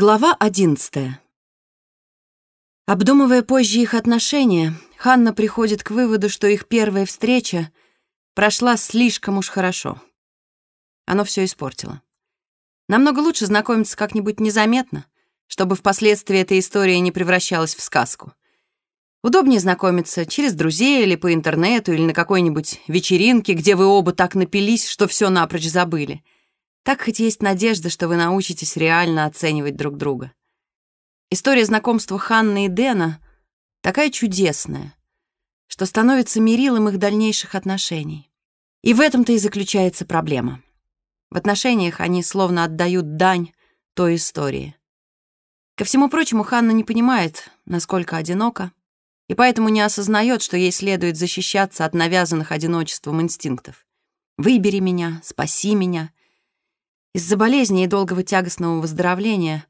Глава одиннадцатая. Обдумывая позже их отношения, Ханна приходит к выводу, что их первая встреча прошла слишком уж хорошо. Оно все испортило. Намного лучше знакомиться как-нибудь незаметно, чтобы впоследствии эта история не превращалась в сказку. Удобнее знакомиться через друзей или по интернету, или на какой-нибудь вечеринке, где вы оба так напились, что все напрочь забыли — так хоть есть надежда, что вы научитесь реально оценивать друг друга. История знакомства Ханны и Дэна такая чудесная, что становится мерилом их дальнейших отношений. И в этом-то и заключается проблема. В отношениях они словно отдают дань той истории. Ко всему прочему, Ханна не понимает, насколько одинока, и поэтому не осознает, что ей следует защищаться от навязанных одиночеством инстинктов. «Выбери меня», «спаси меня», из-за болезни и долгого тягостного выздоровления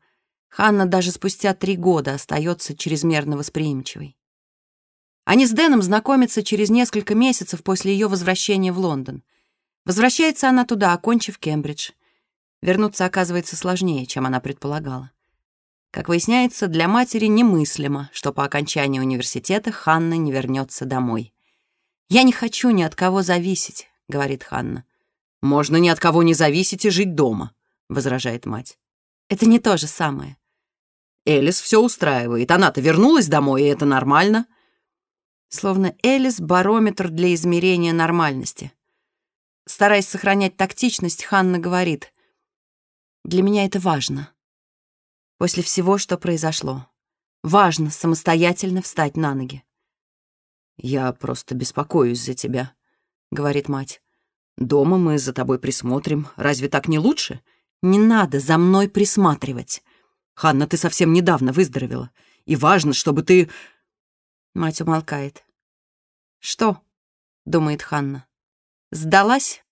Ханна даже спустя три года остается чрезмерно восприимчивой. Они с Дэном знакомятся через несколько месяцев после ее возвращения в Лондон. Возвращается она туда, окончив Кембридж. Вернуться оказывается сложнее, чем она предполагала. Как выясняется, для матери немыслимо, что по окончании университета Ханна не вернется домой. «Я не хочу ни от кого зависеть», — говорит Ханна. «Можно ни от кого не зависеть и жить дома», — возражает мать. «Это не то же самое». Элис все устраивает. Она-то вернулась домой, и это нормально. Словно Элис — барометр для измерения нормальности. Стараясь сохранять тактичность, Ханна говорит, «Для меня это важно. После всего, что произошло. Важно самостоятельно встать на ноги». «Я просто беспокоюсь за тебя», — говорит мать. Дома мы за тобой присмотрим. Разве так не лучше? Не надо за мной присматривать. Ханна, ты совсем недавно выздоровела. И важно, чтобы ты...» Мать умолкает. «Что?» — думает Ханна. «Сдалась?»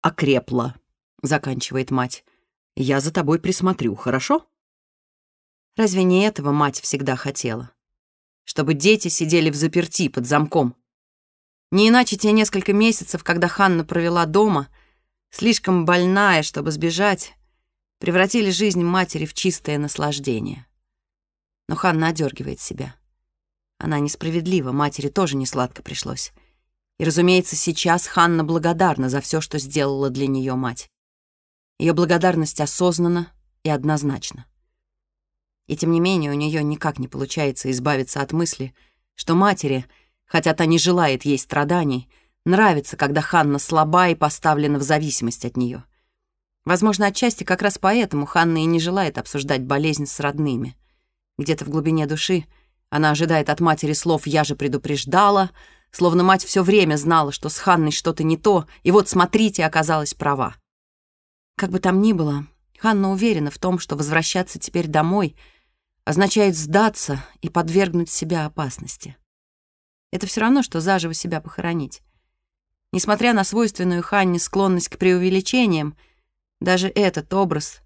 «Окрепла», — заканчивает мать. «Я за тобой присмотрю, хорошо?» Разве не этого мать всегда хотела? Чтобы дети сидели в заперти под замком, не иначе те несколько месяцев, когда Ханна провела дома, слишком больная, чтобы сбежать, превратили жизнь матери в чистое наслаждение. Но Ханна одергивает себя. Она несправедлива, матери тоже не сладко пришлось. И, разумеется, сейчас Ханна благодарна за все, что сделала для нее мать. Ее благодарность осознанна и однозначна. И тем не менее у нее никак не получается избавиться от мысли, что матери — хотя та не желает ей страданий, нравится, когда Ханна слаба и поставлена в зависимость от нее. Возможно, отчасти как раз поэтому Ханна и не желает обсуждать болезнь с родными. Где-то в глубине души она ожидает от матери слов «я же предупреждала», словно мать все время знала, что с Ханной что-то не то, и вот, смотрите, оказалась права. Как бы там ни было, Ханна уверена в том, что возвращаться теперь домой означает сдаться и подвергнуть себя опасности. Это все равно, что заживо себя похоронить. Несмотря на свойственную Ханне склонность к преувеличениям, даже этот образ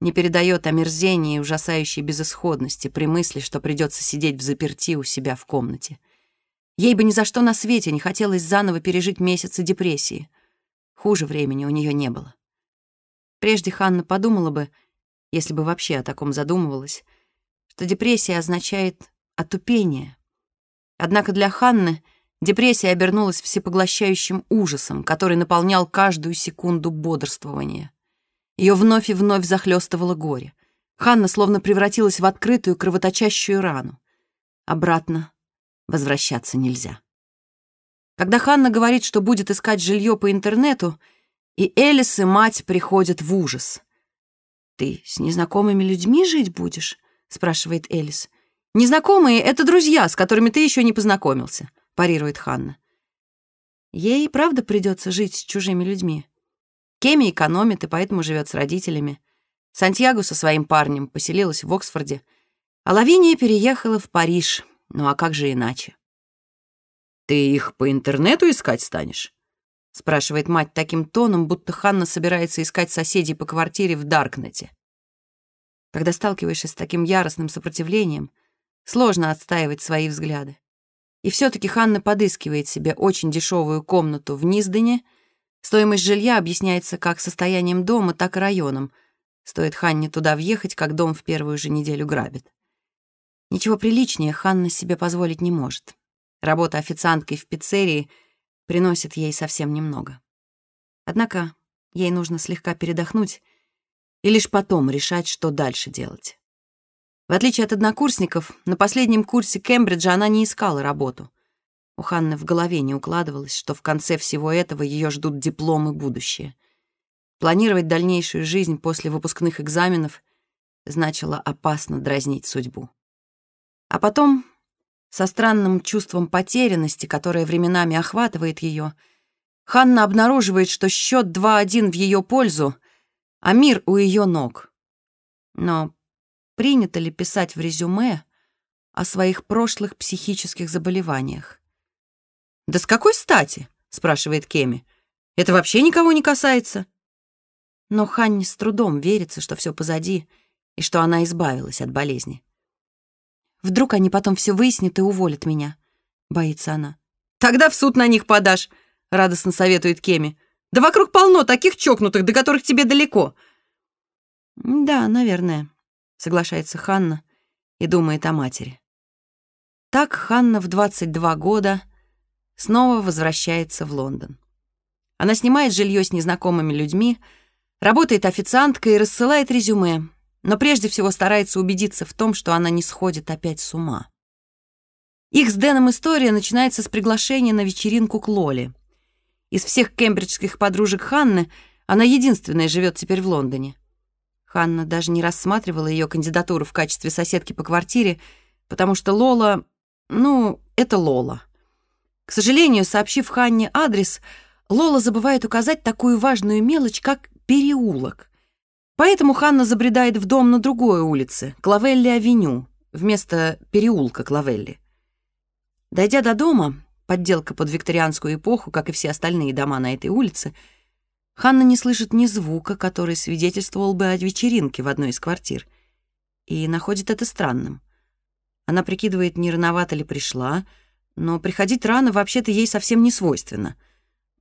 не передает омерзения и ужасающей безысходности при мысли, что придется сидеть в заперти у себя в комнате. Ей бы ни за что на свете не хотелось заново пережить месяцы депрессии. Хуже времени у нее не было. Прежде Ханна подумала бы, если бы вообще о таком задумывалась, что депрессия означает отупение — Однако для Ханны депрессия обернулась всепоглощающим ужасом, который наполнял каждую секунду бодрствования. Ее вновь и вновь захлестывало горе. Ханна словно превратилась в открытую кровоточащую рану. Обратно возвращаться нельзя. Когда Ханна говорит, что будет искать жилье по интернету, и Элис и мать приходят в ужас. «Ты с незнакомыми людьми жить будешь?» — спрашивает Элис. «Незнакомые — это друзья, с которыми ты еще не познакомился», — парирует Ханна. Ей правда придется жить с чужими людьми. Кеми экономит и поэтому живет с родителями. Сантьяго со своим парнем поселилась в Оксфорде, а Лавиния переехала в Париж. Ну а как же иначе? «Ты их по интернету искать станешь?» — спрашивает мать таким тоном, будто Ханна собирается искать соседей по квартире в Даркнете. Когда сталкиваешься с таким яростным сопротивлением — Сложно отстаивать свои взгляды. И все-таки Ханна подыскивает себе очень дешевую комнату в Низдене. Стоимость жилья объясняется как состоянием дома, так и районом. Стоит Ханне туда въехать, как дом в первую же неделю грабит. Ничего приличнее Ханна себе позволить не может. Работа официанткой в пиццерии приносит ей совсем немного. Однако ей нужно слегка передохнуть и лишь потом решать, что дальше делать. В отличие от однокурсников, на последнем курсе Кембриджа она не искала работу. У Ханны в голове не укладывалось, что в конце всего этого ее ждут диплом и будущее. Планировать дальнейшую жизнь после выпускных экзаменов значило опасно дразнить судьбу. А потом, со странным чувством потерянности, которое временами охватывает ее, Ханна обнаруживает, что счет 2-1 в ее пользу, а мир у ее ног. Но принято ли писать в резюме о своих прошлых психических заболеваниях? «Да с какой стати?» — спрашивает Кеми. «Это вообще никого не касается». Но Ханне с трудом верится, что все позади и что она избавилась от болезни. «Вдруг они потом все выяснят и уволят меня?» — боится она. «Тогда в суд на них подашь», — радостно советует Кеми. «Да вокруг полно таких чокнутых, до которых тебе далеко». «Да, наверное», — соглашается Ханна и думает о матери. Так Ханна в 22 года снова возвращается в Лондон. Она снимает жилье с незнакомыми людьми, работает официанткой и рассылает резюме, но прежде всего старается убедиться в том, что она не сходит опять с ума. Их с Дэном история начинается с приглашения на вечеринку к Лоле. Из всех кембриджских подружек Ханны она единственная живет теперь в Лондоне. Ханна даже не рассматривала ее кандидатуру в качестве соседки по квартире, потому что Лола, ну, это Лола. К сожалению, сообщив Ханне адрес, Лола забывает указать такую важную мелочь, как переулок. Поэтому Ханна забредает в дом на другой улице, Клавелли-авеню, вместо переулка Клавелли. Дойдя до дома, подделка под викторианскую эпоху, как и все остальные дома на этой улице, Ханна не слышит ни звука, который свидетельствовал бы о вечеринке в одной из квартир, и находит это странным. Она прикидывает, не рановато ли пришла, но приходить рано вообще-то ей совсем не свойственно.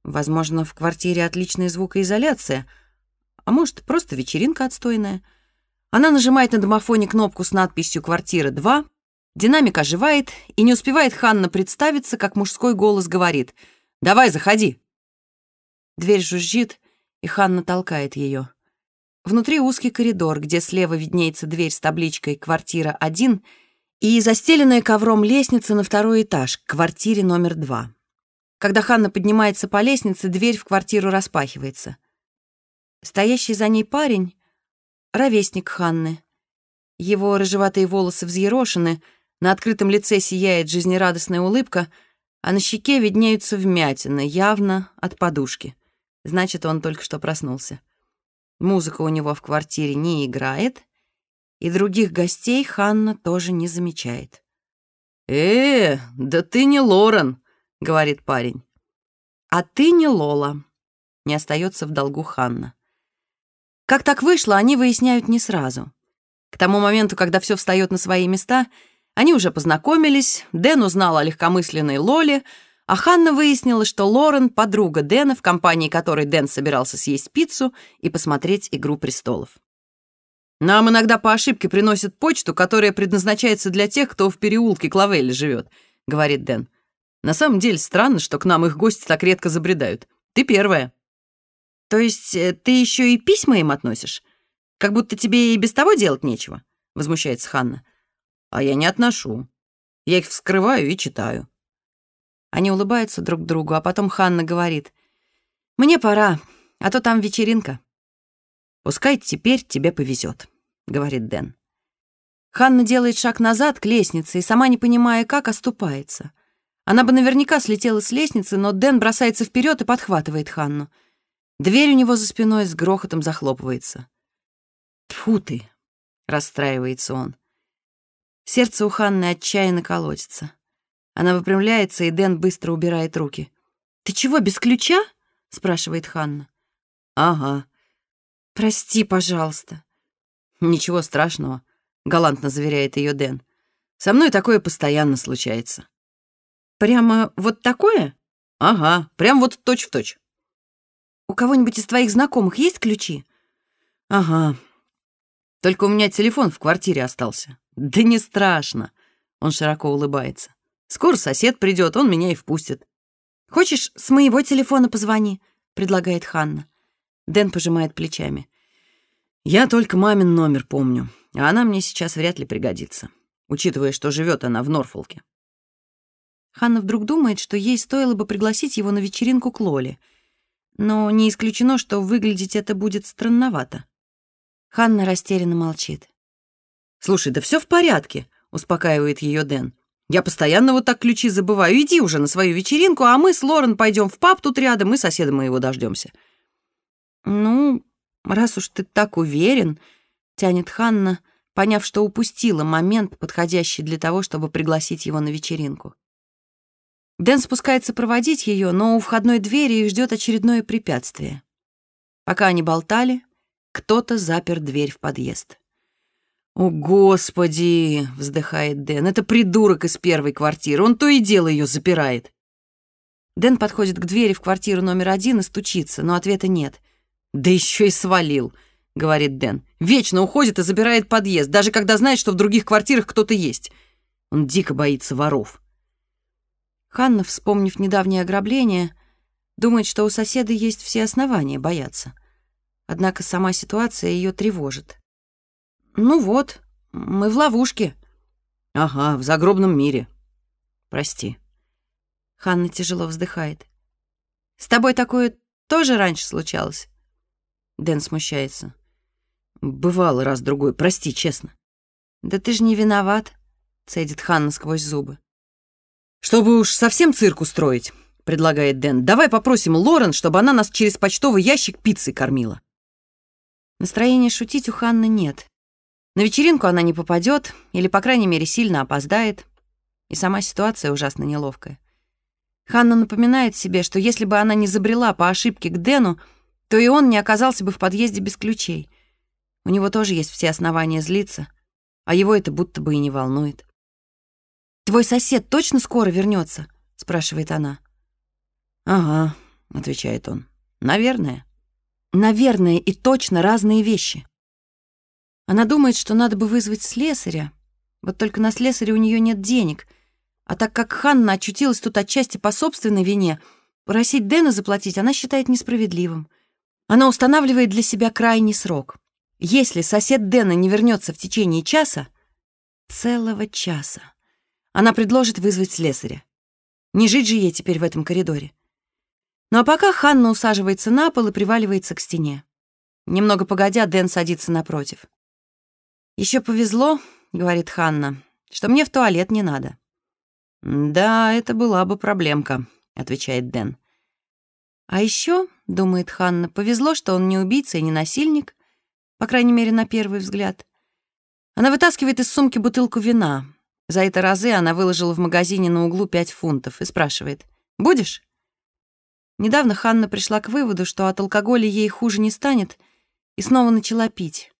Возможно, в квартире отличная звукоизоляция, а может, просто вечеринка отстойная. Она нажимает на домофоне кнопку с надписью «Квартира 2», динамик оживает, и не успевает Ханна представиться, как мужской голос говорит «Давай, заходи». Дверь жужжит, и Ханна толкает ее. Внутри узкий коридор, где слева виднеется дверь с табличкой «Квартира 1», и застеленная ковром лестница на второй этаж, к квартире номер два. Когда Ханна поднимается по лестнице, дверь в квартиру распахивается. Стоящий за ней парень — ровесник Ханны. Его рыжеватые волосы взъерошены, на открытом лице сияет жизнерадостная улыбка, а на щеке виднеются вмятины, явно от подушки. Значит, он только что проснулся. Музыка у него в квартире не играет, и других гостей Ханна тоже не замечает. «Э, да ты не Лорен», — говорит парень. «А ты не Лола», — не остается в долгу Ханна. Как так вышло, они выясняют не сразу. К тому моменту, когда все встает на свои места, они уже познакомились, Дэн узнал о легкомысленной Лоле, а Ханна выяснила, что Лорен — подруга Дэна, в компании которой Дэн собирался съесть пиццу и посмотреть «Игру престолов». Нам иногда по ошибке приносят почту, которая предназначается для тех, кто в переулке Клавелли живет», — говорит Дэн. «На самом деле странно, что к нам их гости так редко забредают. Ты первая». «То есть э, ты еще и письма им относишь? Как будто тебе и без того делать нечего?» — возмущается Ханна. «А я не отношу. Я их вскрываю и читаю». Они улыбаются друг другу, а потом Ханна говорит. «Мне пора, а то там вечеринка». «Пускай теперь тебе повезет», — говорит Дэн. Ханна делает шаг назад к лестнице и, сама не понимая, как, оступается. Она бы наверняка слетела с лестницы, но Дэн бросается вперед и подхватывает Ханну. Дверь у него за спиной с грохотом захлопывается. «Тьфу ты!» — расстраивается он. Сердце у Ханны отчаянно колотится. Она выпрямляется, и Дэн быстро убирает руки. «Ты чего, без ключа?» — спрашивает Ханна. «Ага», «Прости, пожалуйста». «Ничего страшного», — галантно заверяет ее Дэн. «Со мной такое постоянно случается». «Прямо вот такое?» «Ага, прям вот точь-в-точь». «У кого-нибудь из твоих знакомых есть ключи?» «Ага, Только у меня телефон в квартире остался». «Да не страшно», — он широко улыбается. «Скоро сосед придет, он меня и впустит». «Хочешь, с моего телефона позвони?» — предлагает Ханна. Дэн пожимает плечами. «Я только мамин номер помню, а она мне сейчас вряд ли пригодится, учитывая, что живет она в Норфолке». Ханна вдруг думает, что ей стоило бы пригласить его на вечеринку к Лоле, но не исключено, что выглядеть это будет странновато. Ханна растерянно молчит. «Слушай, да все в порядке», — успокаивает ее Дэн. «Я постоянно вот так ключи забываю. Иди уже на свою вечеринку, а мы с Лорен пойдем в паб тут рядом, и соседа моего дождемся. «Ну, раз уж ты так уверен», — тянет Ханна, поняв, что упустила момент, подходящий для того, чтобы пригласить его на вечеринку. Дэн спускается проводить ее, но у входной двери их ждет очередное препятствие. Пока они болтали, кто-то запер дверь в подъезд. «О, Господи!» — вздыхает Дэн. «Это придурок из первой квартиры. Он то и дело ее запирает». Дэн подходит к двери в квартиру номер один и стучится, но ответа нет. «Да еще и свалил», — говорит Дэн. «Вечно уходит и забирает подъезд, даже когда знает, что в других квартирах кто-то есть. Он дико боится воров». Ханна, вспомнив недавнее ограбление, думает, что у соседа есть все основания бояться. Однако сама ситуация ее тревожит. «Ну вот, мы в ловушке». «Ага, в загробном мире. Прости». Ханна тяжело вздыхает. «С тобой такое тоже раньше случалось?» Дэн смущается. «Бывало раз-другой, прости, честно». «Да ты же не виноват», — цедит Ханна сквозь зубы. «Чтобы уж совсем цирк устроить», — предлагает Дэн, «давай попросим Лорен, чтобы она нас через почтовый ящик пиццей кормила». Настроения шутить у Ханны нет. На вечеринку она не попадет, или, по крайней мере, сильно опоздает. И сама ситуация ужасно неловкая. Ханна напоминает себе, что если бы она не забрела по ошибке к Дэну, то и он не оказался бы в подъезде без ключей. У него тоже есть все основания злиться, а его это будто бы и не волнует. «Твой сосед точно скоро вернется? спрашивает она. «Ага», — отвечает он. «Наверное». «Наверное и точно разные вещи». Она думает, что надо бы вызвать слесаря, вот только на слесаря у нее нет денег, а так как Ханна очутилась тут отчасти по собственной вине, просить Дэна заплатить она считает несправедливым. Она устанавливает для себя крайний срок. Если сосед Дэна не вернется в течение часа, целого часа, она предложит вызвать слесаря. Не жить же ей теперь в этом коридоре. Ну а пока Ханна усаживается на пол и приваливается к стене. Немного погодя, Дэн садится напротив. Еще повезло, — говорит Ханна, — что мне в туалет не надо. «Да, это была бы проблемка», — отвечает Дэн. А еще, — думает Ханна, — повезло, что он не убийца и не насильник, по крайней мере, на первый взгляд. Она вытаскивает из сумки бутылку вина, за это разы она выложила в магазине на углу 5 фунтов и спрашивает «Будешь?». Недавно Ханна пришла к выводу, что от алкоголя ей хуже не станет, и снова начала пить.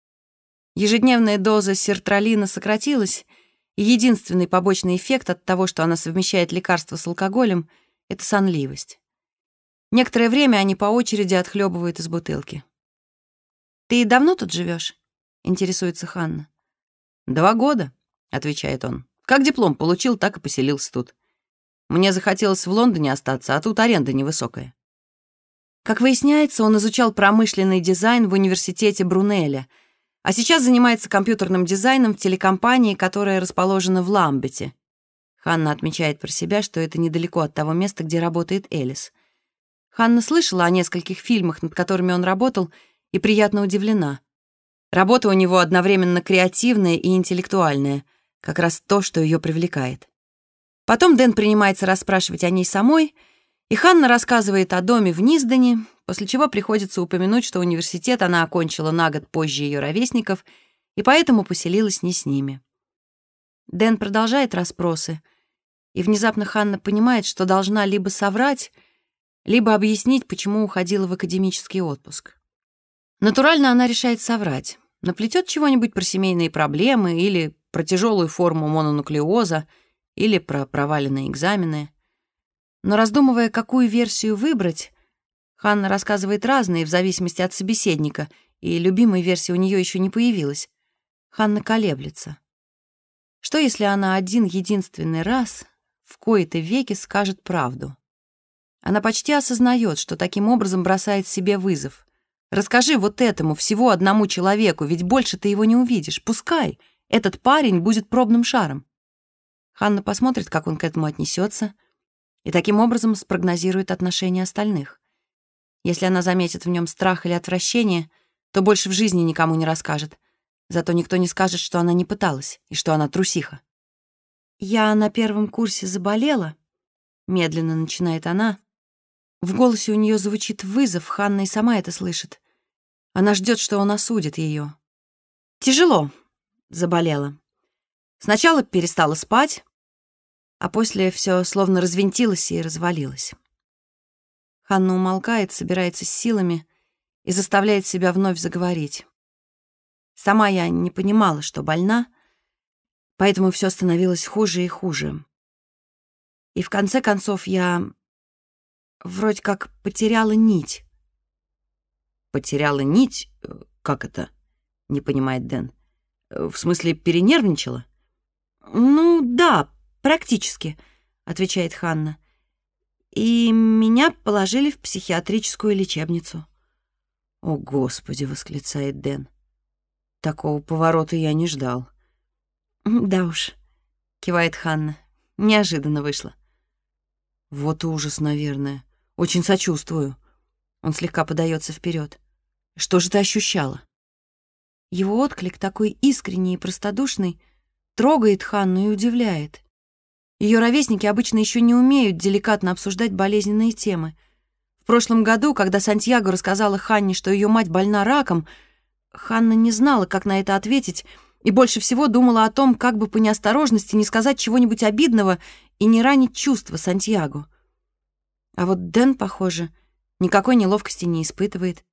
Ежедневная доза сертралина сократилась, и единственный побочный эффект от того, что она совмещает лекарство с алкоголем, — это сонливость. Некоторое время они по очереди отхлебывают из бутылки. «Ты давно тут живешь? интересуется Ханна. «Два года», — отвечает он. Как диплом получил, так и поселился тут. Мне захотелось в Лондоне остаться, а тут аренда невысокая. Как выясняется, он изучал промышленный дизайн в университете Брунеля, а сейчас занимается компьютерным дизайном в телекомпании, которая расположена в Ламбете. Ханна отмечает про себя, что это недалеко от того места, где работает Элис. Ханна слышала о нескольких фильмах, над которыми он работал, и приятно удивлена. Работа у него одновременно креативная и интеллектуальная — как раз то, что ее привлекает. Потом Дэн принимается расспрашивать о ней самой, и Ханна рассказывает о доме в Низдане, после чего приходится упомянуть, что университет она окончила на год позже ее ровесников, и поэтому поселилась не с ними. Дэн продолжает расспросы, и внезапно Ханна понимает, что должна либо соврать, либо объяснить, почему уходила в академический отпуск. Натурально она решает соврать, наплетет чего-нибудь про семейные проблемы или про тяжелую форму мононуклеоза или про проваленные экзамены. Но раздумывая, какую версию выбрать, Ханна рассказывает разные в зависимости от собеседника, и любимой версии у нее еще не появилась. Ханна колеблется. Что, если она один единственный раз в кои-то веки скажет правду? Она почти осознает, что таким образом бросает себе вызов. Расскажи вот этому, всего одному человеку, ведь больше ты его не увидишь. Пускай этот парень будет пробным шаром. Ханна посмотрит, как он к этому отнесется, и таким образом спрогнозирует отношения остальных. Если она заметит в нем страх или отвращение, то больше в жизни никому не расскажет. Зато никто не скажет, что она не пыталась и что она трусиха. «Я на первом курсе заболела», — медленно начинает она. В голосе у нее звучит вызов, Ханна и сама это слышит. Она ждет, что он осудит ее. «Тяжело», — заболела. Сначала перестала спать, а после все словно развинтилось и развалилось. Ханна умолкает, собирается с силами и заставляет себя вновь заговорить. Сама я не понимала, что больна, поэтому все становилось хуже и хуже. И в конце концов я вроде как потеряла нить. «Потеряла нить? Как это?» — не понимает Дэн. «В смысле, перенервничала?» «Ну да, практически», — отвечает Ханна. «И меня положили в психиатрическую лечебницу». «О, Господи!» — восклицает Дэн. «Такого поворота я не ждал». «Да уж», — кивает Ханна. «Неожиданно вышло». «Вот ужас, наверное. Очень сочувствую». Он слегка подается вперед. «Что же ты ощущала?» Его отклик такой искренний и простодушный — трогает Ханну и удивляет. Ее ровесники обычно еще не умеют деликатно обсуждать болезненные темы. В прошлом году, когда Сантьяго рассказала Ханне, что ее мать больна раком, Ханна не знала, как на это ответить, и больше всего думала о том, как бы по неосторожности не сказать чего-нибудь обидного и не ранить чувства Сантьяго. А вот Дэн, похоже, никакой неловкости не испытывает.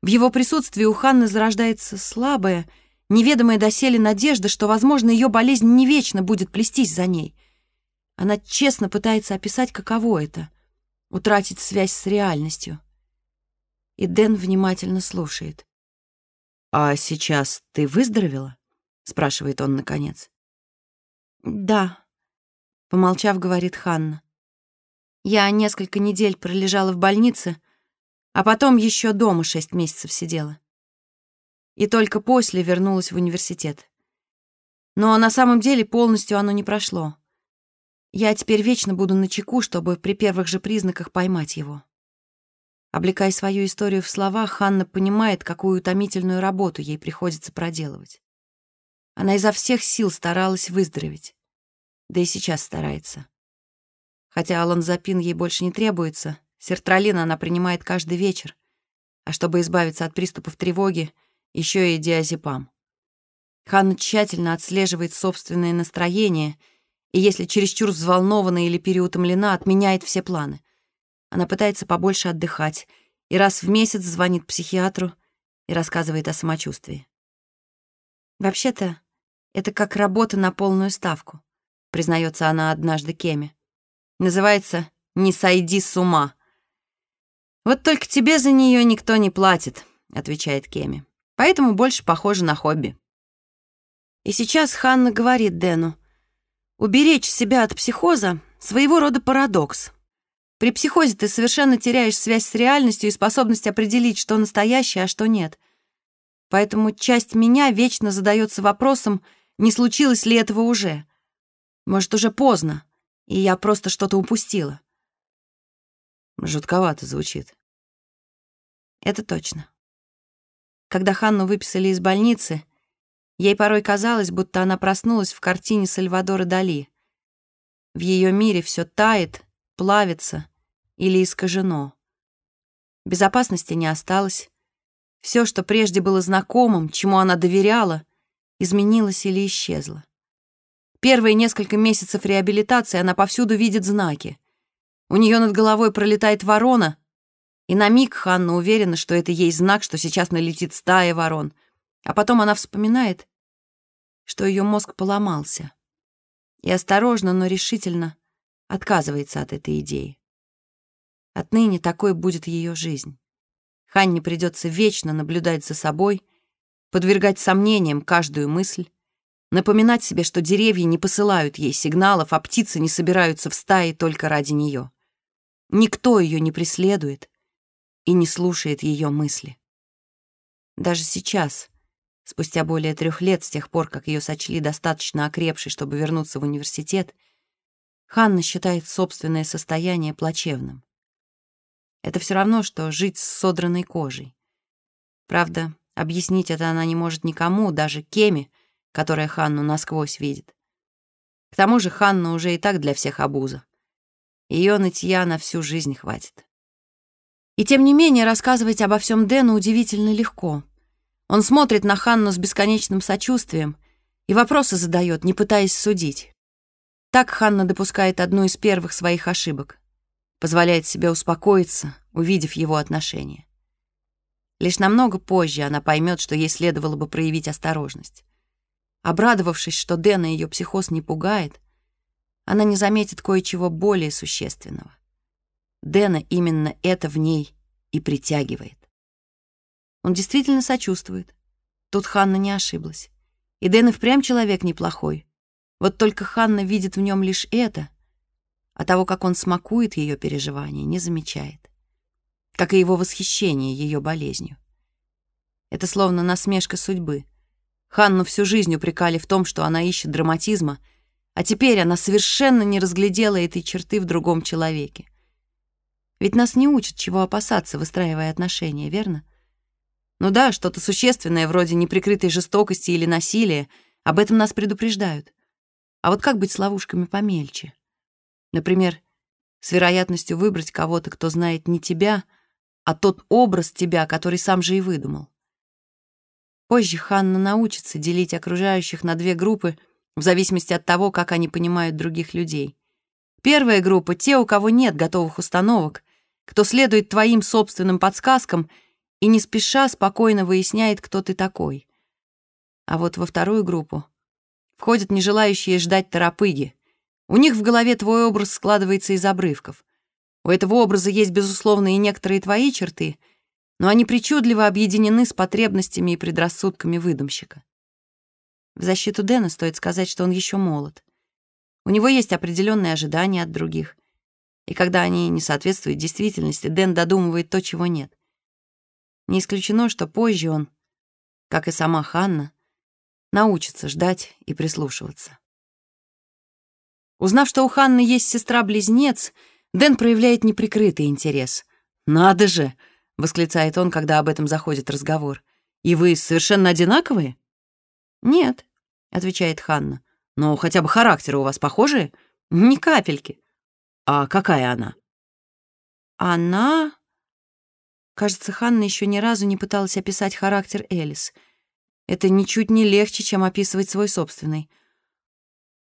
В его присутствии у Ханны зарождается слабая, неведомая доселе надежда, что, возможно, ее болезнь не вечно будет плестись за ней. Она честно пытается описать, каково это — утратить связь с реальностью. И Дэн внимательно слушает. «А сейчас ты выздоровела?» — спрашивает он наконец. «Да», — помолчав, говорит Ханна. «Я несколько недель пролежала в больнице, а потом еще дома шесть месяцев сидела и только после вернулась в университет. Но на самом деле полностью оно не прошло. Я теперь вечно буду на чеку, чтобы при первых же признаках поймать его. Облекая свою историю в слова, Ханна понимает, какую утомительную работу ей приходится проделывать. Она изо всех сил старалась выздороветь. Да и сейчас старается. Хотя аланзапин ей больше не требуется, сертралин она принимает каждый вечер. А чтобы избавиться от приступов тревоги, еще и диазепам. Ханна тщательно отслеживает собственное настроение, и если чересчур взволнована или переутомлена, отменяет все планы. Она пытается побольше отдыхать, и раз в месяц звонит психиатру и рассказывает о самочувствии. «Вообще-то, это как работа на полную ставку», признается она однажды Кеме. Называется «Не сойди с ума». «Вот только тебе за нее никто не платит», — отвечает Кеми поэтому больше похоже на хобби. И сейчас Ханна говорит Дэну, уберечь себя от психоза — своего рода парадокс. При психозе ты совершенно теряешь связь с реальностью и способность определить, что настоящее, а что нет. Поэтому часть меня вечно задается вопросом, не случилось ли этого уже. Может, уже поздно, и я просто что-то упустила. Жутковато звучит. Это точно. Когда Ханну выписали из больницы, ей порой казалось, будто она проснулась в картине Сальвадора Дали. В ее мире все тает, плавится или искажено. Безопасности не осталось. Все, что прежде было знакомым, чему она доверяла, изменилось или исчезло. Первые несколько месяцев реабилитации она повсюду видит знаки. У нее над головой пролетает ворона, и на миг Ханна уверена, что это ей знак, что сейчас налетит стая ворон. А потом она вспоминает, что ее мозг поломался. И осторожно, но решительно отказывается от этой идеи. Отныне такой будет ее жизнь. Ханне придется вечно наблюдать за собой подвергать сомнениям каждую мысль, напоминать себе, что деревья не посылают ей сигналов, а птицы не собираются в стаи только ради нее. Никто ее не преследует и не слушает ее мысли. Даже сейчас, спустя более трех лет с тех пор, как ее сочли достаточно окрепшей, чтобы вернуться в университет, Ханна считает собственное состояние плачевным. Это все равно, что жить с содранной кожей. Правда, объяснить это она не может никому, даже Кеме, которая Ханну насквозь видит. К тому же Ханна уже и так для всех обуза. Ее нытья на всю жизнь хватит. И тем не менее рассказывать обо всем Дэну удивительно легко. Он смотрит на Ханну с бесконечным сочувствием и вопросы задает, не пытаясь судить. Так Ханна допускает одну из первых своих ошибок. Позволяет себе успокоиться, увидев его отношение. Лишь намного позже она поймет, что ей следовало бы проявить осторожность. Обрадовавшись, что Дэна ее психоз не пугает, она не заметит кое-чего более существенного. Дэна именно это в ней и притягивает. Он действительно сочувствует. Тут Ханна не ошиблась. И Дэн и впрямь человек неплохой. Вот только Ханна видит в нем лишь это, а того, как он смакует ее переживания, не замечает. Как и его восхищение ее болезнью. Это словно насмешка судьбы. Ханну всю жизнь упрекали в том, что она ищет драматизма — а теперь она совершенно не разглядела этой черты в другом человеке. Ведь нас не учат, чего опасаться, выстраивая отношения, верно? Ну да, что-то существенное, вроде неприкрытой жестокости или насилия, об этом нас предупреждают. А вот как быть с ловушками помельче? Например, с вероятностью выбрать кого-то, кто знает не тебя, а тот образ тебя, который сам же и выдумал. Позже Ханна научится делить окружающих на две группы — в зависимости от того, как они понимают других людей. Первая группа — те, у кого нет готовых установок, кто следует твоим собственным подсказкам и не спеша спокойно выясняет, кто ты такой. А вот во вторую группу входят не желающие ждать торопыги. У них в голове твой образ складывается из обрывков. У этого образа есть, безусловно, и некоторые твои черты, но они причудливо объединены с потребностями и предрассудками выдумщика. В защиту Дэна стоит сказать, что он еще молод. У него есть определенные ожидания от других. И когда они не соответствуют действительности, Дэн додумывает то, чего нет. Не исключено, что позже он, как и сама Ханна, научится ждать и прислушиваться. Узнав, что у Ханны есть сестра-близнец, Дэн проявляет неприкрытый интерес. «Надо же!» — восклицает он, когда об этом заходит разговор. «И вы совершенно одинаковые?» «Нет», — отвечает Ханна. «Но хотя бы характеры у вас похожие?» «Ни капельки». «А какая она?» «Она...» Кажется, Ханна еще ни разу не пыталась описать характер Элис. Это ничуть не легче, чем описывать свой собственный.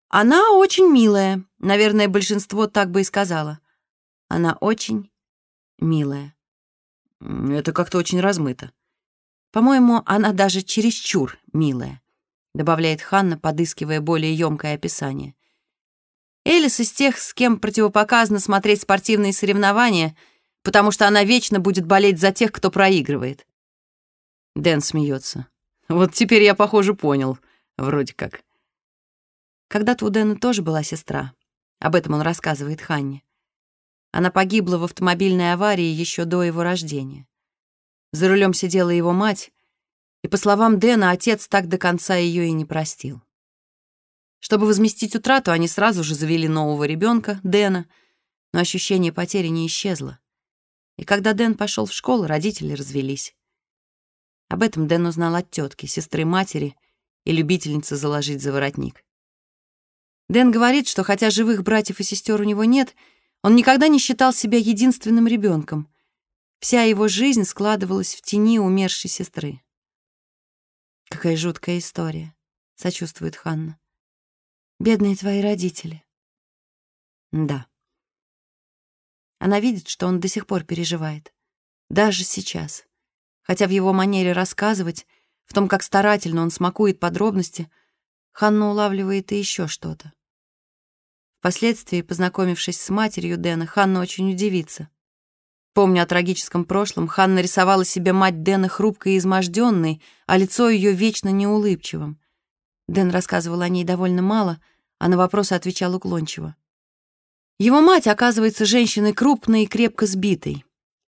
«Она очень милая», — наверное, большинство так бы и сказала. «Она очень милая». Это как-то очень размыто. По-моему, она даже чересчур милая добавляет Ханна, подыскивая более ёмкое описание. Элис из тех, с кем противопоказано смотреть спортивные соревнования, потому что она вечно будет болеть за тех, кто проигрывает. Дэн смеется. Вот теперь я, похоже, понял. Вроде как. Когда-то у Дэна тоже была сестра. Об этом он рассказывает Ханне. Она погибла в автомобильной аварии еще до его рождения. За рулем сидела его мать, и, по словам Дэна, отец так до конца ее и не простил. Чтобы возместить утрату, они сразу же завели нового ребенка, Дэна, но ощущение потери не исчезло. И когда Дэн пошел в школу, родители развелись. Об этом Дэн узнал от тетки, сестры матери и любительницы заложить за воротник. Дэн говорит, что хотя живых братьев и сестер у него нет, он никогда не считал себя единственным ребенком. Вся его жизнь складывалась в тени умершей сестры. «Какая жуткая история», — сочувствует Ханна. «Бедные твои родители». «Да». Она видит, что он до сих пор переживает. Даже сейчас. Хотя в его манере рассказывать, в том, как старательно он смакует подробности, Ханна улавливает и еще что-то. Впоследствии, познакомившись с матерью Дэна, Ханна очень удивится. Помня о трагическом прошлом, Ханна рисовала себе мать Дэна хрупкой и изможденной, а лицо ее вечно неулыбчивым. Дэн рассказывал о ней довольно мало, а на вопросы отвечал уклончиво. Его мать оказывается женщиной крупной и крепко сбитой.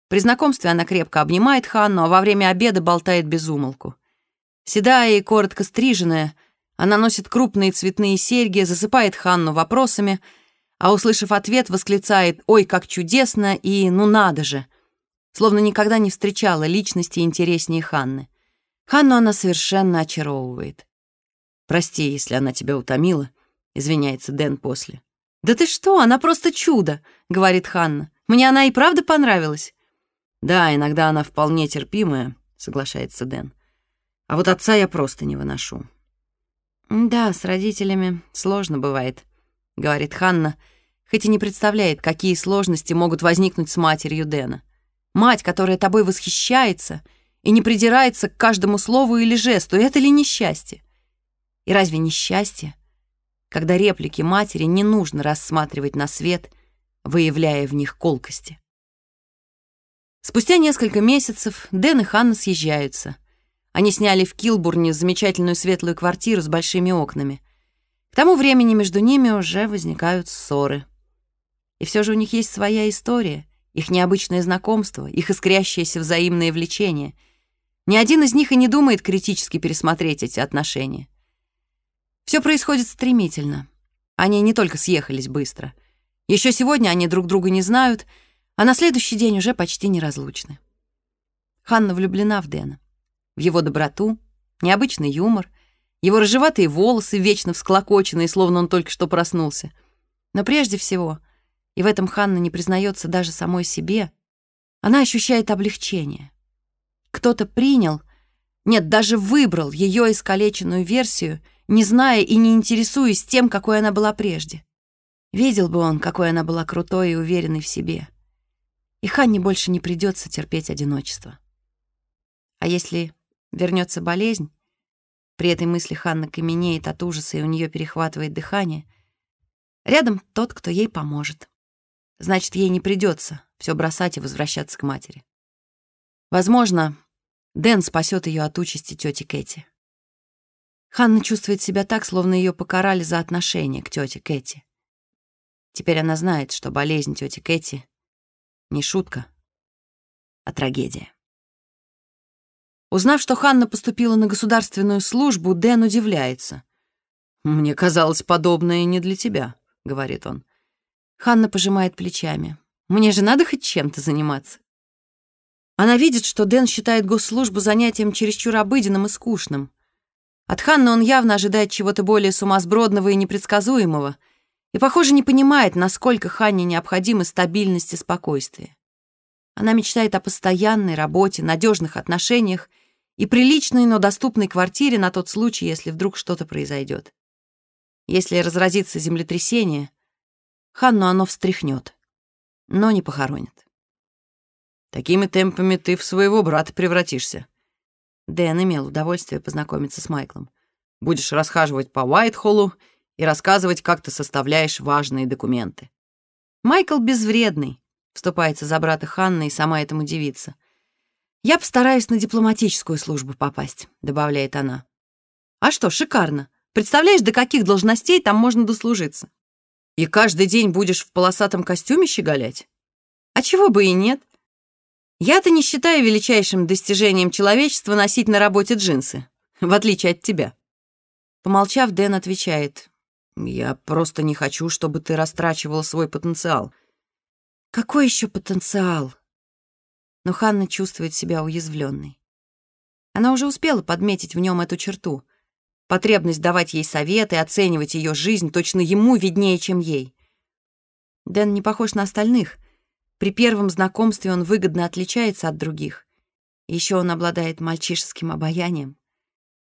При знакомстве она крепко обнимает Ханну, а во время обеда болтает без умолку. Седая и коротко стриженная, она носит крупные цветные серьги, засыпает Ханну вопросами, а, услышав ответ, восклицает «Ой, как чудесно!» и «Ну надо же!» Словно никогда не встречала личности интереснее Ханны. Ханну она совершенно очаровывает. «Прости, если она тебя утомила», — извиняется Дэн после. «Да ты что, она просто чудо!» — говорит Ханна. «Мне она и правда понравилась». «Да, иногда она вполне терпимая», — соглашается Дэн. «А вот отца я просто не выношу». «Да, с родителями сложно бывает», — говорит Ханна, хоть и не представляет, какие сложности могут возникнуть с матерью Дэна. Мать, которая тобой восхищается и не придирается к каждому слову или жесту, это ли несчастье? И разве несчастье, когда реплики матери не нужно рассматривать на свет, выявляя в них колкости? Спустя несколько месяцев Дэн и Ханна съезжаются. Они сняли в Килбурне замечательную светлую квартиру с большими окнами. К тому времени между ними уже возникают ссоры. И все же у них есть своя история, их необычное знакомство, их искрящееся взаимное влечение. Ни один из них и не думает критически пересмотреть эти отношения. Все происходит стремительно. Они не только съехались быстро. Еще сегодня они друг друга не знают — а на следующий день уже почти неразлучны. Ханна влюблена в Дэна, в его доброту, необычный юмор, его рыжеватые волосы, вечно всклокоченные, словно он только что проснулся. Но прежде всего, и в этом Ханна не признается даже самой себе, она ощущает облегчение. Кто-то принял, нет, даже выбрал ее искалеченную версию, не зная и не интересуясь тем, какой она была прежде. Видел бы он, какой она была крутой и уверенной в себе и Ханне больше не придется терпеть одиночество. А если вернется болезнь, при этой мысли Ханна каменеет от ужаса, и у нее перехватывает дыхание, рядом тот, кто ей поможет. Значит, ей не придется все бросать и возвращаться к матери. Возможно, Дэн спасет ее от участи тети Кэти. Ханна чувствует себя так, словно ее покарали за отношение к тете Кэти. Теперь она знает, что болезнь тети Кэти не шутка, а трагедия. Узнав, что Ханна поступила на государственную службу, Дэн удивляется. «Мне казалось, подобное не для тебя», — говорит он. Ханна пожимает плечами. «Мне же надо хоть чем-то заниматься». Она видит, что Дэн считает госслужбу занятием чересчур обыденным и скучным. От Ханны он явно ожидает чего-то более сумасбродного и непредсказуемого — и, похоже, не понимает, насколько Ханне необходима стабильность и спокойствие. Она мечтает о постоянной работе, надежных отношениях и приличной, но доступной квартире на тот случай, если вдруг что-то произойдет. Если разразится землетрясение, Ханну оно встряхнет, но не похоронит. «Такими темпами ты в своего брата превратишься». Дэн имел удовольствие познакомиться с Майклом. «Будешь расхаживать по Уайтхоллу и рассказывать, как ты составляешь важные документы. Майкл безвредный, вступается за брата Ханна и сама этому девица. «Я постараюсь на дипломатическую службу попасть», — добавляет она. «А что, шикарно. Представляешь, до каких должностей там можно дослужиться? И каждый день будешь в полосатом костюме щеголять? А чего бы и нет. Я-то не считаю величайшим достижением человечества носить на работе джинсы, в отличие от тебя». Помолчав, Дэн отвечает, я просто не хочу, чтобы ты растрачивала свой потенциал. Какой еще потенциал? Но Ханна чувствует себя уязвленной. Она уже успела подметить в нем эту черту. Потребность давать ей советы, оценивать ее жизнь точно ему виднее, чем ей. Дэн не похож на остальных. При первом знакомстве он выгодно отличается от других. Еще он обладает мальчишеским обаянием.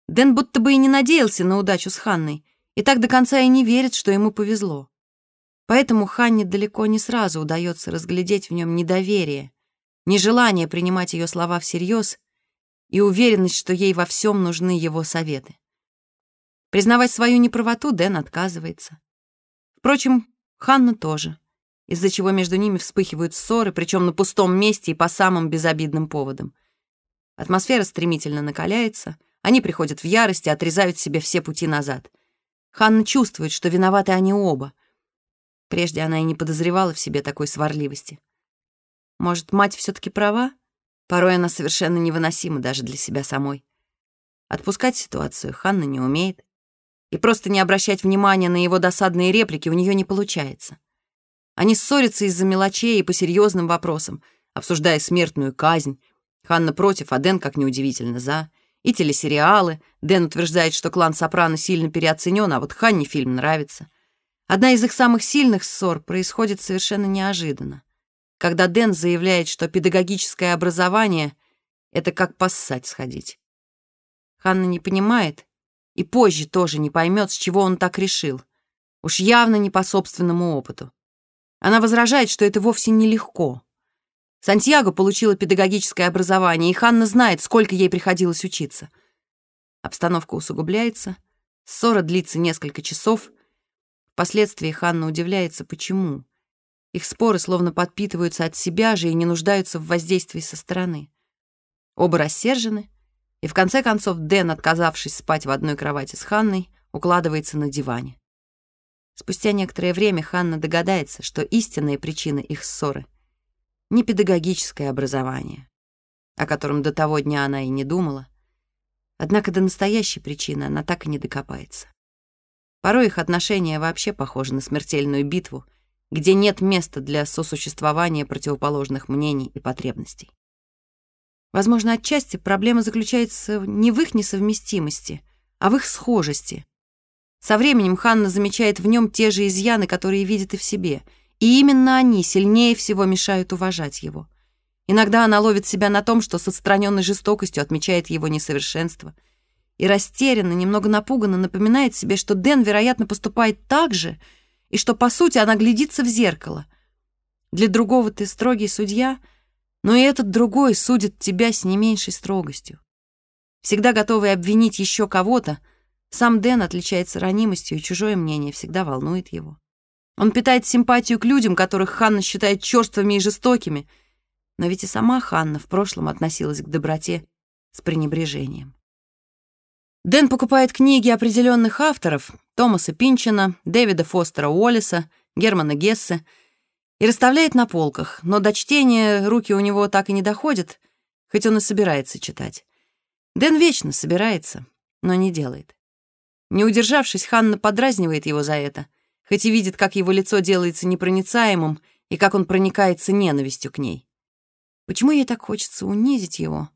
Дэн будто бы и не надеялся на удачу с Ханной — и так до конца и не верит, что ему повезло. Поэтому Ханне далеко не сразу удается разглядеть в нем недоверие, нежелание принимать ее слова всерьез и уверенность, что ей во всем нужны его советы. Признавать свою неправоту Дэн отказывается. Впрочем, Ханна тоже. Из-за чего между ними вспыхивают ссоры, причем на пустом месте и по самым безобидным поводам. Атмосфера стремительно накаляется, они приходят в ярость и отрезают себе все пути назад. Ханна чувствует, что виноваты они оба. Прежде она и не подозревала в себе такой сварливости. Может, мать все-таки права? Порой она совершенно невыносима даже для себя самой. Отпускать ситуацию Ханна не умеет. И просто не обращать внимания на его досадные реплики у нее не получается. Они ссорятся из-за мелочей и по серьезным вопросам, обсуждая смертную казнь. Ханна против, а Дэн, как неудивительно, за. И телесериалы. Дэн утверждает, что клан Сопрано сильно переоценен, а вот Ханне фильм нравится. Одна из их самых сильных ссор происходит совершенно неожиданно. Когда Дэн заявляет, что педагогическое образование — это как поссать сходить. Ханна не понимает и позже тоже не поймет, с чего он так решил. Уж явно не по собственному опыту. Она возражает, что это вовсе нелегко. Сантьяго получила педагогическое образование, и Ханна знает, сколько ей приходилось учиться. Обстановка усугубляется, ссора длится несколько часов. Впоследствии Ханна удивляется, почему. Их споры словно подпитываются от себя же и не нуждаются в воздействии со стороны. Оба рассержены, и в конце концов Дэн, отказавшись спать в одной кровати с Ханной, укладывается на диване. Спустя некоторое время Ханна догадается, что истинная причина их ссоры — не педагогическое образование, о котором до того дня она и не думала, однако до настоящей причины она так и не докопается. Порой их отношения вообще похожи на смертельную битву, где нет места для сосуществования противоположных мнений и потребностей. Возможно, отчасти проблема заключается не в их несовместимости, а в их схожести. Со временем Ханна замечает в нем те же изъяны, которые видит и в себе, и именно они сильнее всего мешают уважать его. Иногда она ловит себя на том, что с отстраненной жестокостью отмечает его несовершенство, и растерянно, немного напуганно напоминает себе, что Дэн, вероятно, поступает так же, и что, по сути, она глядится в зеркало. Для другого ты строгий судья, но и этот другой судит тебя с не меньшей строгостью. Всегда готовый обвинить еще кого-то, сам Дэн отличается ранимостью, и чужое мнение всегда волнует его. Он питает симпатию к людям, которых Ханна считает черствыми и жестокими, но ведь и сама Ханна в прошлом относилась к доброте с пренебрежением. Дэн покупает книги определенных авторов Томаса Пинчина, Дэвида Фостера Уоллеса, Германа Гессе и расставляет на полках, но до чтения руки у него так и не доходят, хоть он и собирается читать. Дэн вечно собирается, но не делает. Не удержавшись, Ханна подразнивает его за это, хоть и видит, как его лицо делается непроницаемым и как он проникается ненавистью к ней. Почему ей так хочется унизить его,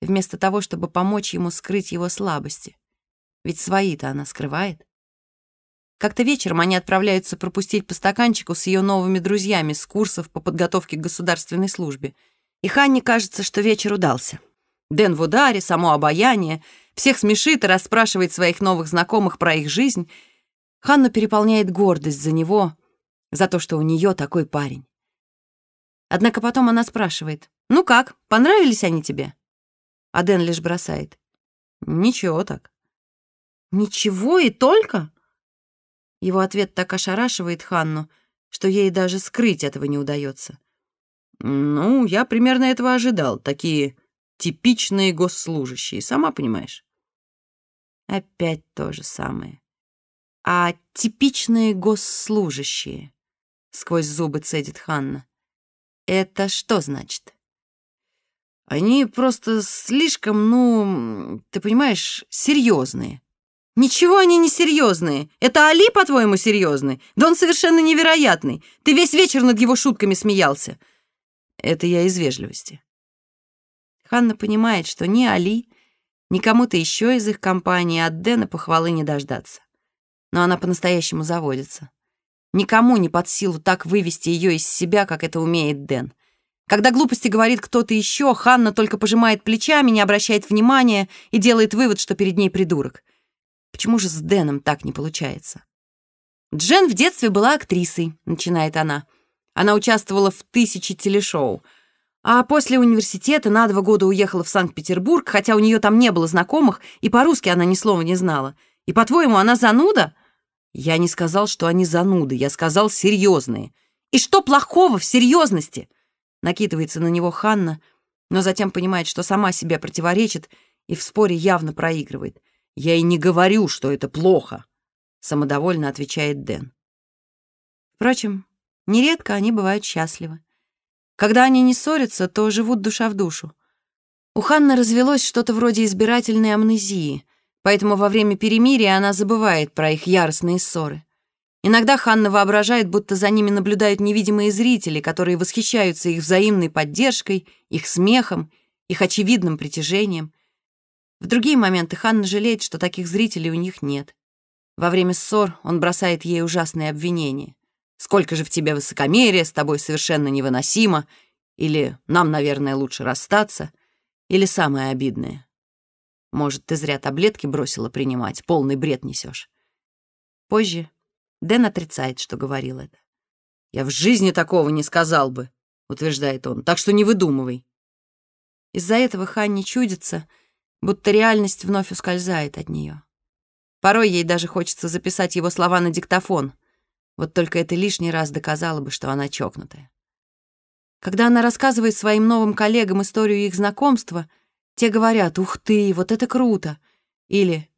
вместо того, чтобы помочь ему скрыть его слабости? Ведь свои-то она скрывает. Как-то вечером они отправляются пропустить по стаканчику с ее новыми друзьями с курсов по подготовке к государственной службе. И Ханне кажется, что вечер удался. Дэн в ударе, само обаяние, всех смешит и расспрашивает своих новых знакомых про их жизнь. Ханну переполняет гордость за него, за то, что у нее такой парень. Однако потом она спрашивает, «Ну как, понравились они тебе?» А Дэн лишь бросает, «Ничего так». «Ничего и только?» Его ответ так ошарашивает Ханну, что ей даже скрыть этого не удается. «Ну, я примерно этого ожидал. Такие типичные госслужащие, сама понимаешь. Опять то же самое. А типичные госслужащие, сквозь зубы цедит Ханна. Это что значит? Они просто слишком, ну, ты понимаешь, серьезные. Ничего они не серьезные. Это Али, по-твоему, серьезный? Да он совершенно невероятный. Ты весь вечер над его шутками смеялся. Это я из вежливости. Ханна понимает, что ни Али, ни кому-то еще из их компании от Дэна похвалы не дождаться. Но она по-настоящему заводится. Никому не под силу так вывести ее из себя, как это умеет Дэн. Когда глупости говорит кто-то еще, Ханна только пожимает плечами, не обращает внимания и делает вывод, что перед ней придурок. Почему же с Дэном так не получается? Джен в детстве была актрисой, начинает она. Она участвовала в тысячи телешоу — а после университета на два года уехала в Санкт-Петербург, хотя у нее там не было знакомых, и по-русски она ни слова не знала. И, по-твоему, она зануда? Я не сказал, что они зануды, я сказал серьезные. И что плохого в серьезности? Накидывается на него Ханна, но затем понимает, что сама себе противоречит и в споре явно проигрывает. «Я и не говорю, что это плохо», — самодовольно отвечает Дэн. Впрочем, нередко они бывают счастливы. Когда они не ссорятся, то живут душа в душу. У Ханны развелось что-то вроде избирательной амнезии, поэтому во время перемирия она забывает про их яростные ссоры. Иногда Ханна воображает, будто за ними наблюдают невидимые зрители, которые восхищаются их взаимной поддержкой, их смехом, их очевидным притяжением. В другие моменты Ханна жалеет, что таких зрителей у них нет. Во время ссор он бросает ей ужасные обвинения. «Сколько же в тебе высокомерия, с тобой совершенно невыносимо», или «нам, наверное, лучше расстаться», или самое обидное. «Может, ты зря таблетки бросила принимать, полный бред несешь». Позже Дэн отрицает, что говорил это. «Я в жизни такого не сказал бы», — утверждает он, «так что не выдумывай». Из-за этого Ханни чудится, будто реальность вновь ускользает от нее. Порой ей даже хочется записать его слова на диктофон, вот только это лишний раз доказало бы, что она чокнутая. Когда она рассказывает своим новым коллегам историю их знакомства, те говорят «Ух ты, вот это круто!» или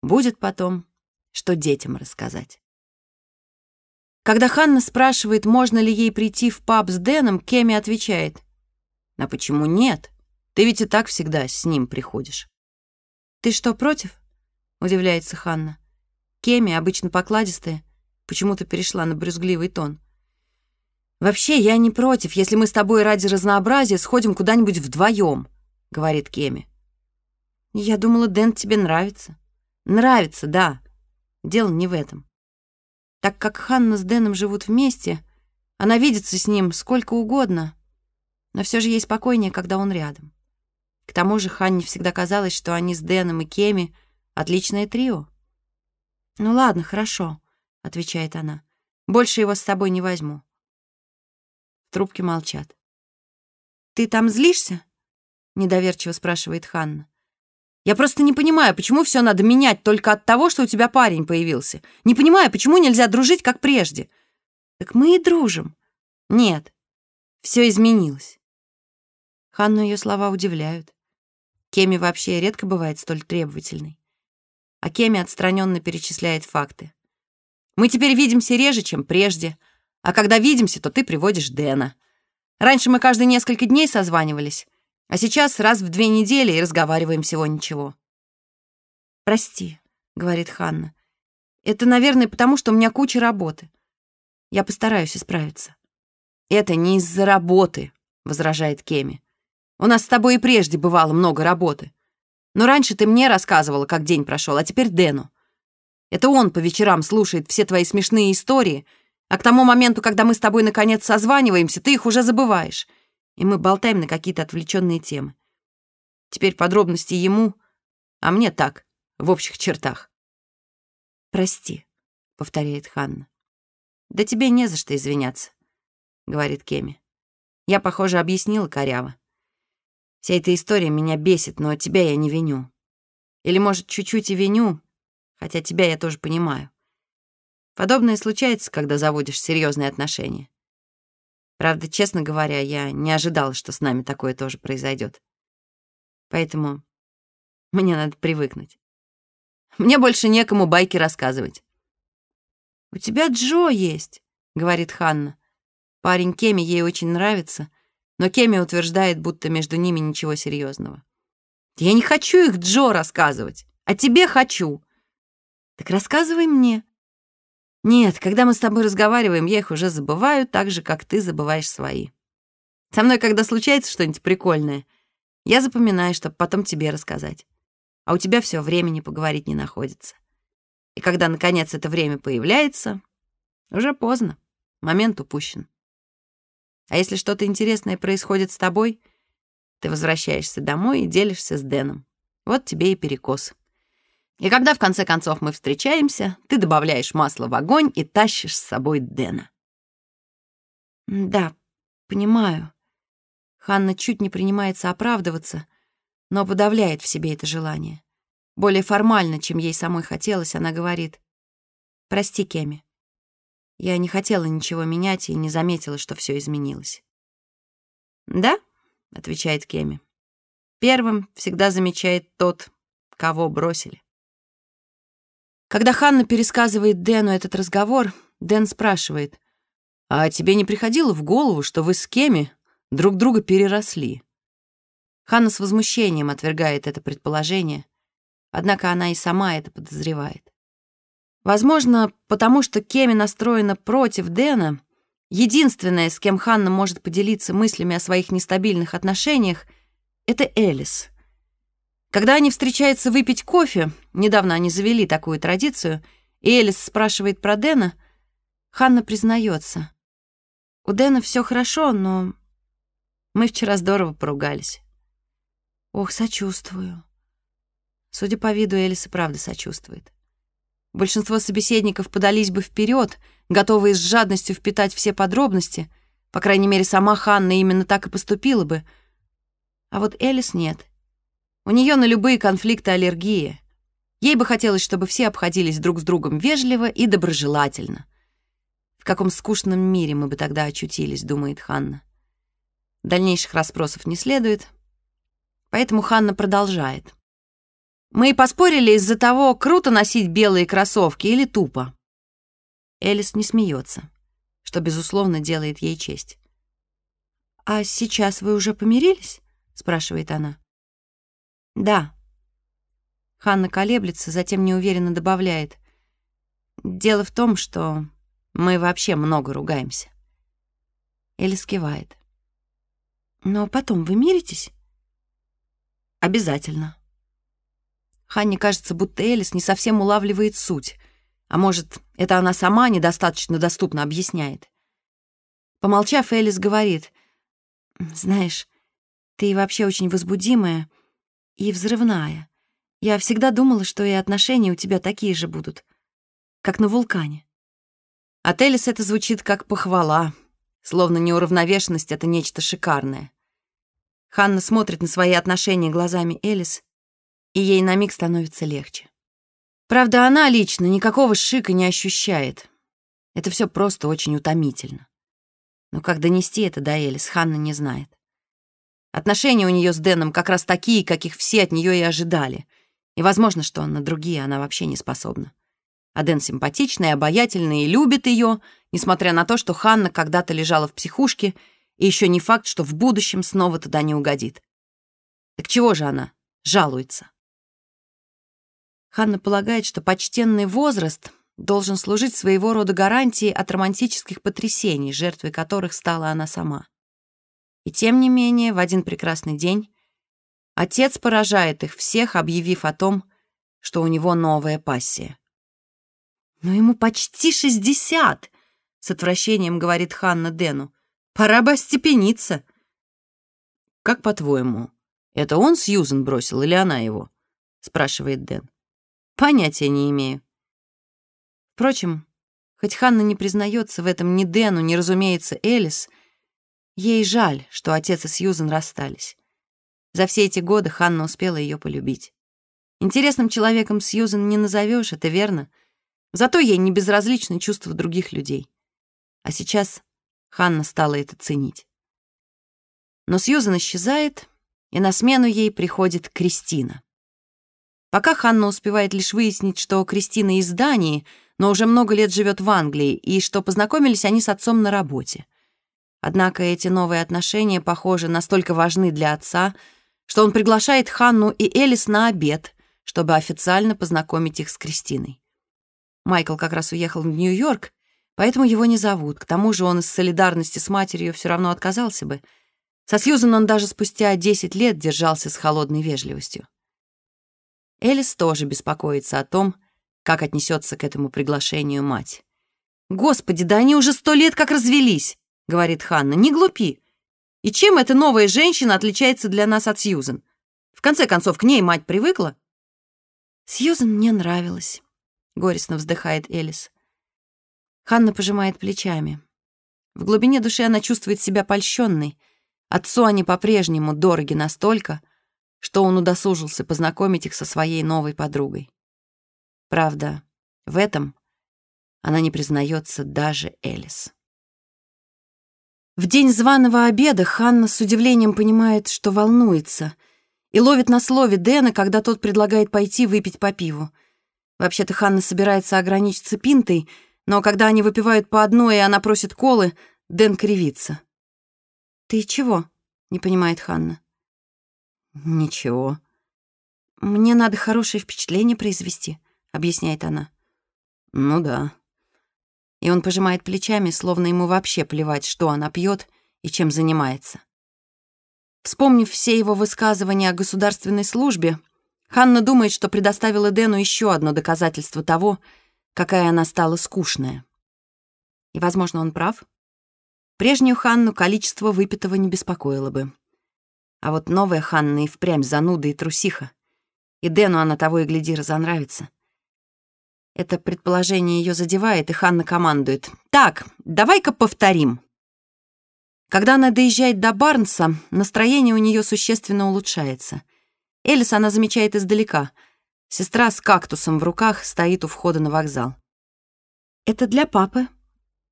«Будет потом, что детям рассказать». Когда Ханна спрашивает, можно ли ей прийти в паб с Дэном, Кеми отвечает. «А почему нет? Ты ведь и так всегда с ним приходишь». «Ты что, против?» — удивляется Ханна. Кеми, обычно покладистая, почему-то перешла на брюзгливый тон. «Вообще, я не против, если мы с тобой ради разнообразия сходим куда-нибудь вдвоем», — говорит Кеми. «Я думала, Дэн тебе нравится». «Нравится, да. Дело не в этом. Так как Ханна с Дэном живут вместе, она видится с ним сколько угодно, но все же ей спокойнее, когда он рядом. К тому же Ханне всегда казалось, что они с Дэном и Кеми — отличное трио. «Ну ладно, хорошо», — отвечает она. «Больше его с собой не возьму». В трубке молчат. «Ты там злишься?» — недоверчиво спрашивает Ханна. Я просто не понимаю, почему все надо менять только от того, что у тебя парень появился. Не понимаю, почему нельзя дружить, как прежде. Так мы и дружим. Нет, все изменилось. Ханну ее слова удивляют. Кеми вообще редко бывает столь требовательной. А Кеми отстраненно перечисляет факты. Мы теперь видимся реже, чем прежде. А когда видимся, то ты приводишь Дэна. Раньше мы каждые несколько дней созванивались. А сейчас раз в две недели и разговариваем всего ничего. «Прости», — говорит Ханна. «Это, наверное, потому что у меня куча работы. Я постараюсь исправиться». «Это не из-за работы», — возражает Кеми. «У нас с тобой и прежде бывало много работы. Но раньше ты мне рассказывала, как день прошел, а теперь Дэну. Это он по вечерам слушает все твои смешные истории, а к тому моменту, когда мы с тобой наконец созваниваемся, ты их уже забываешь и мы болтаем на какие-то отвлеченные темы. Теперь подробности ему, а мне так, в общих чертах. «Прости», — повторяет Ханна. «Да тебе не за что извиняться», — говорит Кеми. «Я, похоже, объяснила коряво. Вся эта история меня бесит, но тебя я не виню. Или, может, чуть-чуть и виню, хотя тебя я тоже понимаю. Подобное случается, когда заводишь серьезные отношения. Правда, честно говоря, я не ожидала, что с нами такое тоже произойдет. Поэтому мне надо привыкнуть. Мне больше некому байки рассказывать. «У тебя Джо есть», — говорит Ханна. Парень Кеми ей очень нравится, но Кеми утверждает, будто между ними ничего серьезного. «Я не хочу их Джо рассказывать, а тебе хочу». «Так рассказывай мне», нет, когда мы с тобой разговариваем, я их уже забываю, так же, как ты забываешь свои. Со мной, когда случается что-нибудь прикольное, я запоминаю, чтобы потом тебе рассказать. А у тебя все времени поговорить не находится. И когда, наконец, это время появляется, уже поздно, момент упущен. А если что-то интересное происходит с тобой, ты возвращаешься домой и делишься с Дэном. Вот тебе и перекос. И когда в конце концов мы встречаемся, ты добавляешь масло в огонь и тащишь с собой Дэна. Да, понимаю. Ханна чуть не принимается оправдываться, но подавляет в себе это желание. Более формально, чем ей самой хотелось, она говорит. «Прости, Кеми. Я не хотела ничего менять и не заметила, что все изменилось. «Да», — отвечает Кеми. «Первым всегда замечает тот, кого бросили». Когда Ханна пересказывает Дэну этот разговор, Дэн спрашивает, «А тебе не приходило в голову, что вы с Кеми друг друга переросли?» Ханна с возмущением отвергает это предположение, однако она и сама это подозревает. Возможно, потому что Кеми настроена против Дэна, единственная, с кем Ханна может поделиться мыслями о своих нестабильных отношениях, это Элис. Когда они встречаются выпить кофе, недавно они завели такую традицию, и Элис спрашивает про Дэна, Ханна признается. У Дэна все хорошо, но мы вчера здорово поругались. Ох, сочувствую. Судя по виду, Элис и правда сочувствует. Большинство собеседников подались бы вперед, готовые с жадностью впитать все подробности. По крайней мере, сама Ханна именно так и поступила бы. А вот Элис нет. У нее на любые конфликты аллергия. Ей бы хотелось, чтобы все обходились друг с другом вежливо и доброжелательно. В каком скучном мире мы бы тогда очутились, думает Ханна. Дальнейших расспросов не следует, поэтому Ханна продолжает. Мы и поспорили из-за того, круто носить белые кроссовки или тупо. Элис не смеется, что, безусловно, делает ей честь. «А сейчас вы уже помирились?» — спрашивает она. «Да». Ханна колеблется, затем неуверенно добавляет. «Дело в том, что мы вообще много ругаемся». Элис кивает. «Но потом вы миритесь?» «Обязательно». Ханне кажется, будто Элис не совсем улавливает суть. А может, это она сама недостаточно доступно объясняет. Помолчав, Элис говорит, «Знаешь, ты вообще очень возбудимая и взрывная. Я всегда думала, что и отношения у тебя такие же будут, как на вулкане». От Элис это звучит как похвала, словно неуравновешенность — это нечто шикарное. Ханна смотрит на свои отношения глазами Элис и ей на миг становится легче. Правда, она лично никакого шика не ощущает. Это все просто очень утомительно. Но как донести это до Элис, Ханна не знает. Отношения у нее с Дэном как раз такие, каких все от нее и ожидали. И возможно, что на другие она вообще не способна. А Дэн симпатичный, обаятельный и любит ее, несмотря на то, что Ханна когда-то лежала в психушке, и еще не факт, что в будущем снова туда не угодит. Так чего же она жалуется? Ханна полагает, что почтенный возраст должен служить своего рода гарантией от романтических потрясений, жертвой которых стала она сама. И тем не менее, в один прекрасный день отец поражает их всех, объявив о том, что у него новая пассия. «Но ему почти шестьдесят!» — с отвращением говорит Ханна Дэну. «Пора бы остепениться!» «Как по-твоему, это он Сьюзен бросил или она его?» — спрашивает Дэн. Понятия не имею. Впрочем, хоть Ханна не признается в этом ни Дэну, ни, разумеется, Элис, ей жаль, что отец и Сьюзен расстались. За все эти годы Ханна успела ее полюбить. Интересным человеком Сьюзен не назовешь, это верно. Зато ей не безразличны чувства других людей. А сейчас Ханна стала это ценить. Но Сьюзен исчезает, и на смену ей приходит Кристина. Пока Ханна успевает лишь выяснить, что Кристина из Дании, но уже много лет живет в Англии, и что познакомились они с отцом на работе. Однако эти новые отношения, похоже, настолько важны для отца, что он приглашает Ханну и Элис на обед, чтобы официально познакомить их с Кристиной. Майкл как раз уехал в Нью-Йорк, поэтому его не зовут. К тому же он из солидарности с матерью все равно отказался бы. Со Сьюзан он даже спустя 10 лет держался с холодной вежливостью. Элис тоже беспокоится о том, как отнесется к этому приглашению мать. «Господи, да они уже сто лет как развелись!» — говорит Ханна. «Не глупи! И чем эта новая женщина отличается для нас от Сьюзен? В конце концов, к ней мать привыкла». «Сьюзен мне нравилась», — горестно вздыхает Элис. Ханна пожимает плечами. В глубине души она чувствует себя польщенной. Отцу они по-прежнему дороги настолько, что он удосужился познакомить их со своей новой подругой. Правда, в этом она не признается даже Элис. В день званого обеда Ханна с удивлением понимает, что волнуется, и ловит на слове Дэна, когда тот предлагает пойти выпить по пиву. Вообще-то Ханна собирается ограничиться пинтой, но когда они выпивают по одной, и она просит колы, Дэн кривится. «Ты чего?» — не понимает Ханна. «Ничего». «Мне надо хорошее впечатление произвести», — объясняет она. «Ну да». И он пожимает плечами, словно ему вообще плевать, что она пьет и чем занимается. Вспомнив все его высказывания о государственной службе, Ханна думает, что предоставила Дэну еще одно доказательство того, какая она стала скучная. И, возможно, он прав. Прежнюю Ханну количество выпитого не беспокоило бы. А вот новая Ханна и впрямь зануда и трусиха. И Дэну она того и гляди разонравится. Это предположение ее задевает, и Ханна командует. «Так, давай-ка повторим». Когда она доезжает до Барнса, настроение у нее существенно улучшается. Элис она замечает издалека. Сестра с кактусом в руках стоит у входа на вокзал. «Это для папы»,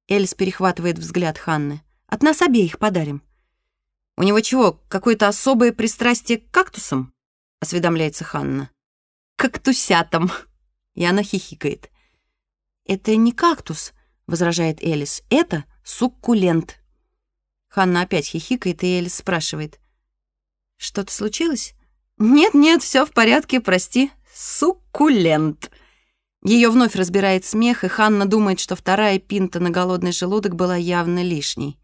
Элис перехватывает взгляд Ханны. «От нас обеих подарим». «У него чего, какое-то особое пристрастие к кактусам?» — осведомляется Ханна. «Кактусятам!» И она хихикает. «Это не кактус», — возражает Элис. «Это суккулент». Ханна опять хихикает, и Элис спрашивает. «Что-то случилось?» «Нет-нет, все в порядке, прости. Суккулент». Ее вновь разбирает смех, и Ханна думает, что вторая пинта на голодный желудок была явно лишней.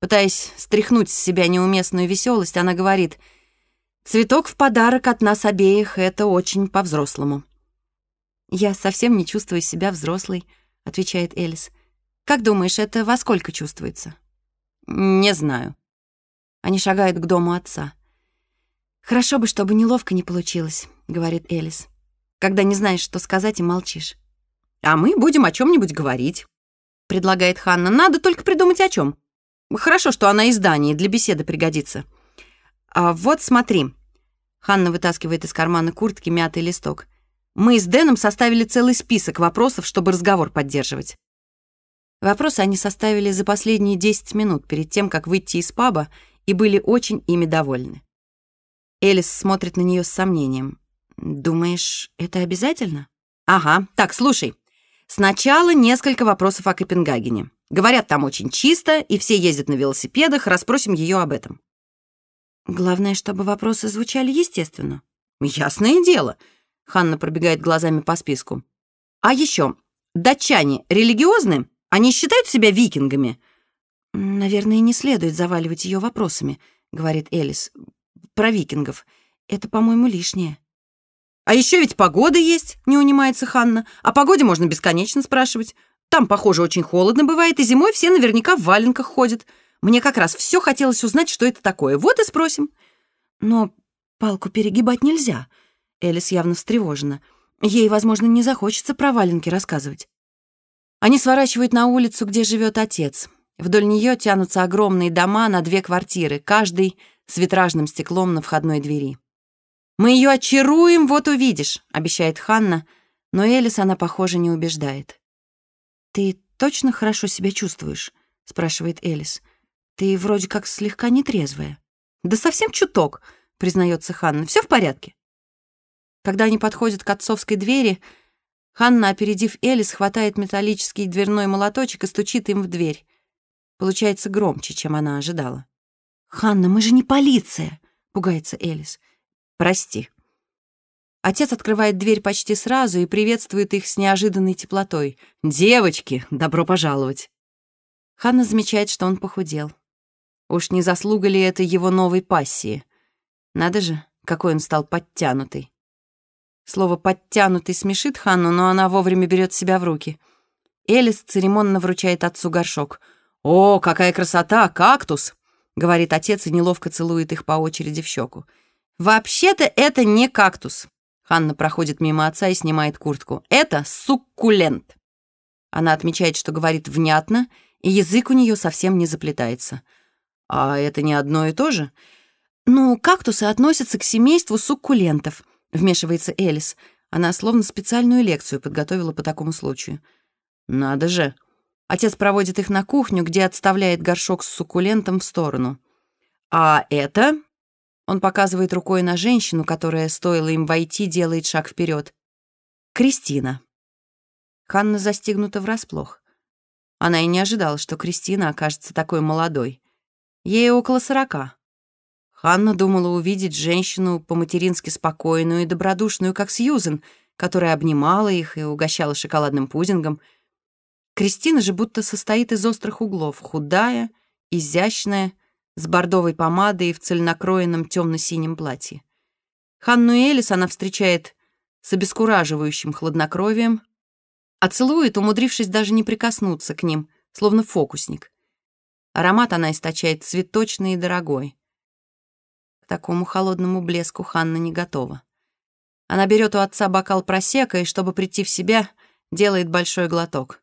Пытаясь стряхнуть с себя неуместную веселость, она говорит, «Цветок в подарок от нас обеих — это очень по-взрослому». «Я совсем не чувствую себя взрослой», — отвечает Элис. «Как думаешь, это во сколько чувствуется?» «Не знаю». Они шагают к дому отца. «Хорошо бы, чтобы неловко не получилось», — говорит Элис когда не знаешь, что сказать и молчишь. «А мы будем о чем нибудь говорить», — предлагает Ханна. «Надо только придумать о чем. Хорошо, что она из Дании, для беседы пригодится». «А вот смотри». Ханна вытаскивает из кармана куртки мятый листок. «Мы с Дэном составили целый список вопросов, чтобы разговор поддерживать». Вопросы они составили за последние 10 минут перед тем, как выйти из паба, и были очень ими довольны. Элис смотрит на нее с сомнением. «Думаешь, это обязательно?» «Ага. Так, слушай. Сначала несколько вопросов о Копенгагене. Говорят, там очень чисто, и все ездят на велосипедах. Расспросим ее об этом». «Главное, чтобы вопросы звучали естественно». «Ясное дело», — Ханна пробегает глазами по списку. «А еще, датчане религиозны? Они считают себя викингами?» «Наверное, не следует заваливать ее вопросами», — говорит Элис. «Про викингов. Это, по-моему, лишнее». А еще ведь погода есть, не унимается Ханна. О погоде можно бесконечно спрашивать. Там, похоже, очень холодно бывает, и зимой все наверняка в валенках ходят. Мне как раз все хотелось узнать, что это такое. Вот и спросим. Но палку перегибать нельзя. Элис явно встревожена. Ей, возможно, не захочется про валенки рассказывать. Они сворачивают на улицу, где живет отец. Вдоль нее тянутся огромные дома на две квартиры, каждый с витражным стеклом на входной двери. «Мы ее очаруем, вот увидишь», — обещает Ханна, но Элис она, похоже, не убеждает. «Ты точно хорошо себя чувствуешь?» — спрашивает Элис. «Ты вроде как слегка нетрезвая». «Да совсем чуток», — признается Ханна. Все в порядке». Когда они подходят к отцовской двери, Ханна, опередив Элис, хватает металлический дверной молоточек и стучит им в дверь. Получается громче, чем она ожидала. «Ханна, мы же не полиция!» — пугается Элис. Прости». Отец открывает дверь почти сразу и приветствует их с неожиданной теплотой. «Девочки, добро пожаловать!» Ханна замечает, что он похудел. Уж не заслуга ли это его новой пассии? Надо же, какой он стал подтянутый. Слово «подтянутый» смешит Ханну, но она вовремя берет себя в руки. Элис церемонно вручает отцу горшок. «О, какая красота! Кактус!» — говорит отец и неловко целует их по очереди в щеку. «Вообще-то это не кактус». Ханна проходит мимо отца и снимает куртку. «Это суккулент». Она отмечает, что говорит внятно, и язык у нее совсем не заплетается. «А это не одно и то же?» «Ну, кактусы относятся к семейству суккулентов», — вмешивается Элис. Она словно специальную лекцию подготовила по такому случаю. Надо же. Отец проводит их на кухню, где отставляет горшок с суккулентом в сторону. А это... Он показывает рукой на женщину, которая, стоило им войти, делает шаг вперед. Кристина. Ханна застигнута врасплох. Она и не ожидала, что Кристина окажется такой молодой. Ей около сорока. Ханна думала увидеть женщину по-матерински спокойную и добродушную, как Сьюзен, которая обнимала их и угощала шоколадным пудингом. Кристина же будто состоит из острых углов, худая, изящная, с бордовой помадой и в цельнокроенном темно-синем платье. Ханну Элис она встречает с обескураживающим хладнокровием, а целует, умудрившись даже не прикоснуться к ним, словно фокусник. Аромат она источает цветочный и дорогой. К такому холодному блеску Ханна не готова. Она берет у отца бокал просека и, чтобы прийти в себя, делает большой глоток.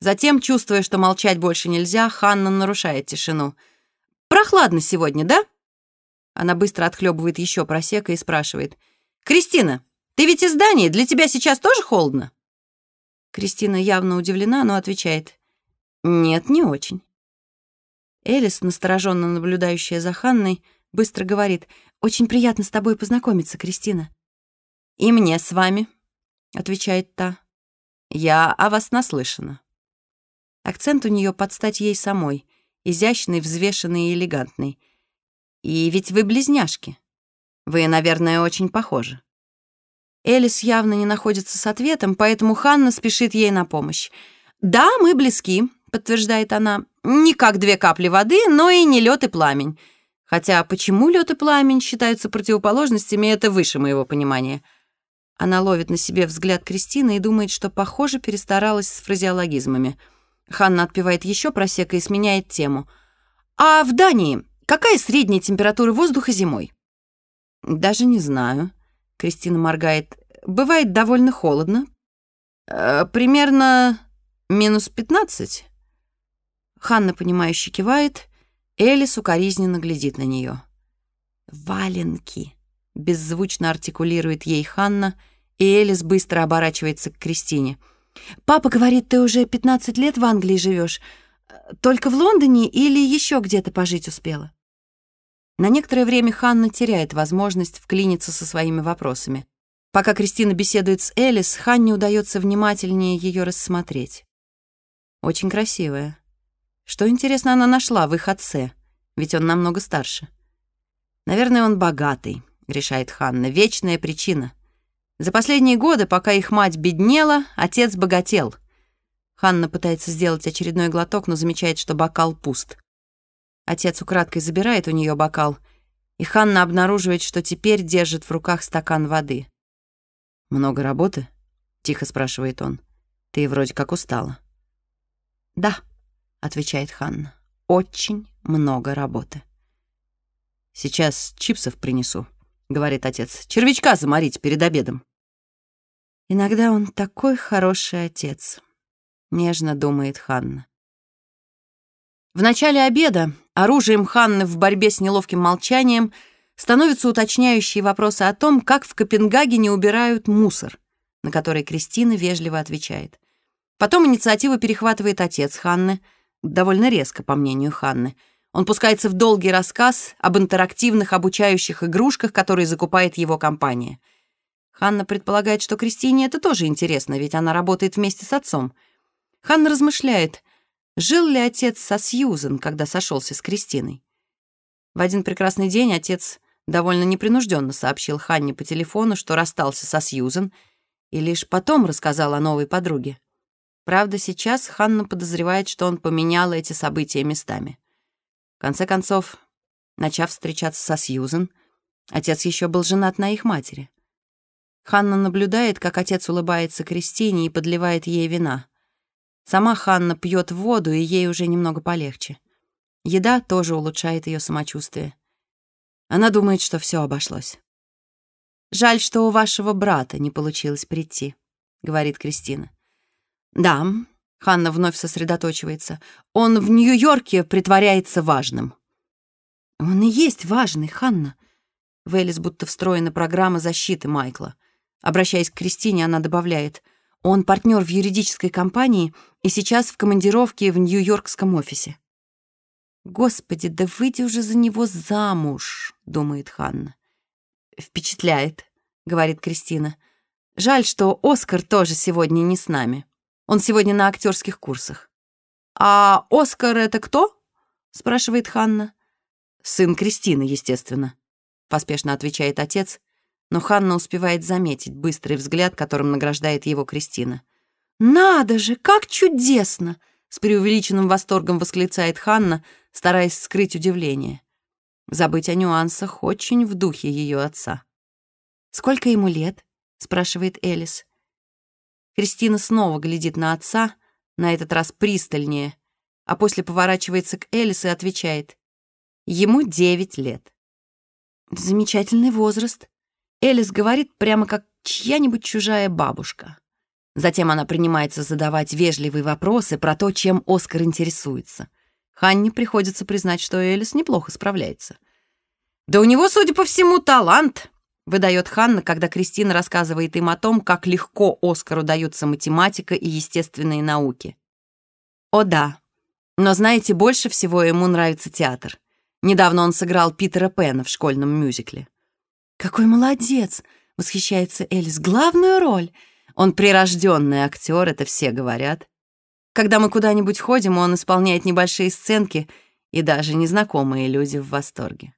Затем, чувствуя, что молчать больше нельзя, Ханна нарушает тишину. «Прохладно сегодня, да?» Она быстро отхлебывает еще просека и спрашивает. «Кристина, ты ведь из Дании, для тебя сейчас тоже холодно?» Кристина явно удивлена, но отвечает. «Нет, не очень». Элис, настороженно наблюдающая за Ханной, быстро говорит, «Очень приятно с тобой познакомиться, Кристина». «И мне с вами», — отвечает та. «Я о вас наслышана». Акцент у нее под стать ей самой, изящный, взвешенный и элегантный. «И ведь вы близняшки. Вы, наверное, очень похожи». Элис явно не находится с ответом, поэтому Ханна спешит ей на помощь. «Да, мы близки», — подтверждает она. «Не как две капли воды, но и не лед и пламень. Хотя почему лед и пламень считаются противоположностями, это выше моего понимания. Она ловит на себе взгляд Кристины и думает, что, похоже, перестаралась с фразеологизмами. Ханна отпивает еще просека и сменяет тему. «А в Дании какая средняя температура воздуха зимой?» «Даже не знаю», — Кристина моргает. «Бывает довольно холодно. Э, примерно минус пятнадцать». Ханна, понимающе кивает Элис укоризненно глядит на нее. «Валенки!» — беззвучно артикулирует ей Ханна, и Элис быстро оборачивается к Кристине. «Папа говорит, ты уже 15 лет в Англии живешь. Только в Лондоне или еще где-то пожить успела?» На некоторое время Ханна теряет возможность вклиниться со своими вопросами. Пока Кристина беседует с Элис, Ханне удается внимательнее ее рассмотреть. Очень красивая. Что, интересно, она нашла в их отце? Ведь он намного старше. Наверное, он богатый, решает Ханна. Вечная причина. За последние годы, пока их мать беднела, отец богател. Ханна пытается сделать очередной глоток, но замечает, что бокал пуст. Отец украдкой забирает у нее бокал, и Ханна обнаруживает, что теперь держит в руках стакан воды. «Много работы?» — тихо спрашивает он. «Ты вроде как устала». «Да», отвечает Ханна. «Очень много работы». «Сейчас чипсов принесу», — говорит отец. «Червячка заморить перед обедом». «Иногда он такой хороший отец», — нежно думает Ханна. В начале обеда оружием Ханны в борьбе с неловким молчанием становятся уточняющие вопросы о том, как в Копенгагене убирают мусор, на который Кристина вежливо отвечает. Потом инициативу перехватывает отец Ханны — довольно резко, по мнению Ханны. Он пускается в долгий рассказ об интерактивных обучающих игрушках, которые закупает его компания. Ханна предполагает, что Кристине это тоже интересно, ведь она работает вместе с отцом. Ханна размышляет, жил ли отец со Сьюзен, когда сошелся с Кристиной. В один прекрасный день отец довольно непринужденно сообщил Ханне по телефону, что расстался со Сьюзен, и лишь потом рассказал о новой подруге. Правда, сейчас Ханна подозревает, что он поменял эти события местами. В конце концов, начав встречаться со Сьюзен, отец еще был женат на их матери. Ханна наблюдает, как отец улыбается Кристине и подливает ей вина. Сама Ханна пьет воду, и ей уже немного полегче. Еда тоже улучшает ее самочувствие. Она думает, что все обошлось. «Жаль, что у вашего брата не получилось прийти», — говорит Кристина. «Да», — Ханна вновь сосредоточивается, «он в Нью-Йорке притворяется важным». «Он и есть важный, Ханна». В будто встроена программа защиты Майкла. Обращаясь к Кристине, она добавляет, Он партнер в юридической компании и сейчас в командировке в Нью-Йоркском офисе. «Господи, да выйди уже за него замуж», — думает Ханна. «Впечатляет», — говорит Кристина. «Жаль, что Оскар тоже сегодня не с нами. Он сегодня на актерских курсах». «А Оскар — это кто?» — спрашивает Ханна. «Сын Кристины, естественно», — поспешно отвечает отец, но Ханна успевает заметить быстрый взгляд, которым награждает его Кристина. «Надо же, как чудесно!» — с преувеличенным восторгом восклицает Ханна, стараясь скрыть удивление. Забыть о нюансах очень в духе ее отца. «Сколько ему лет?» — спрашивает Элис. Кристина снова глядит на отца, на этот раз пристальнее, а после поворачивается к Элис и отвечает. Ему девять лет. Замечательный возраст. Элис говорит прямо как чья-нибудь чужая бабушка. Затем она принимается задавать вежливые вопросы про то, чем Оскар интересуется. Ханне приходится признать, что Элис неплохо справляется. «Да у него, судя по всему, талант», — выдает Ханна, когда Кристина рассказывает им о том, как легко Оскару даются математика и естественные науки. «О да, но знаете, больше всего ему нравится театр. Недавно он сыграл Питера Пэна в школьном мюзикле». «Какой молодец!» — восхищается Элис. «Главную роль!» Он прирожденный актер, это все говорят. Когда мы куда-нибудь ходим, он исполняет небольшие сценки, и даже незнакомые люди в восторге.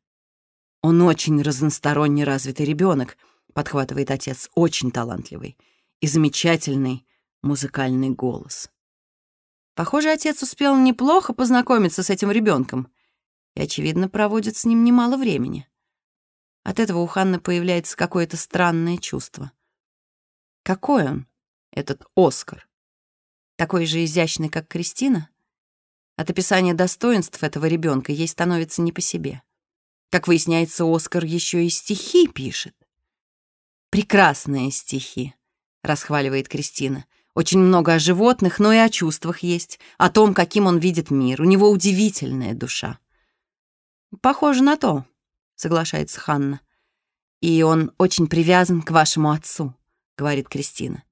«Он очень разносторонне развитый ребенок», — подхватывает отец, «очень талантливый и замечательный музыкальный голос». Похоже, отец успел неплохо познакомиться с этим ребенком и, очевидно, проводит с ним немало времени. От этого у Ханны появляется какое-то странное чувство. Какой он, этот Оскар? Такой же изящный, как Кристина? От описания достоинств этого ребенка ей становится не по себе. Как выясняется, Оскар еще и стихи пишет. «Прекрасные стихи», — расхваливает Кристина. «Очень много о животных, но и о чувствах есть, о том, каким он видит мир. У него удивительная душа». «Похоже на то», — соглашается Ханна. «И он очень привязан к вашему отцу», — говорит Кристина.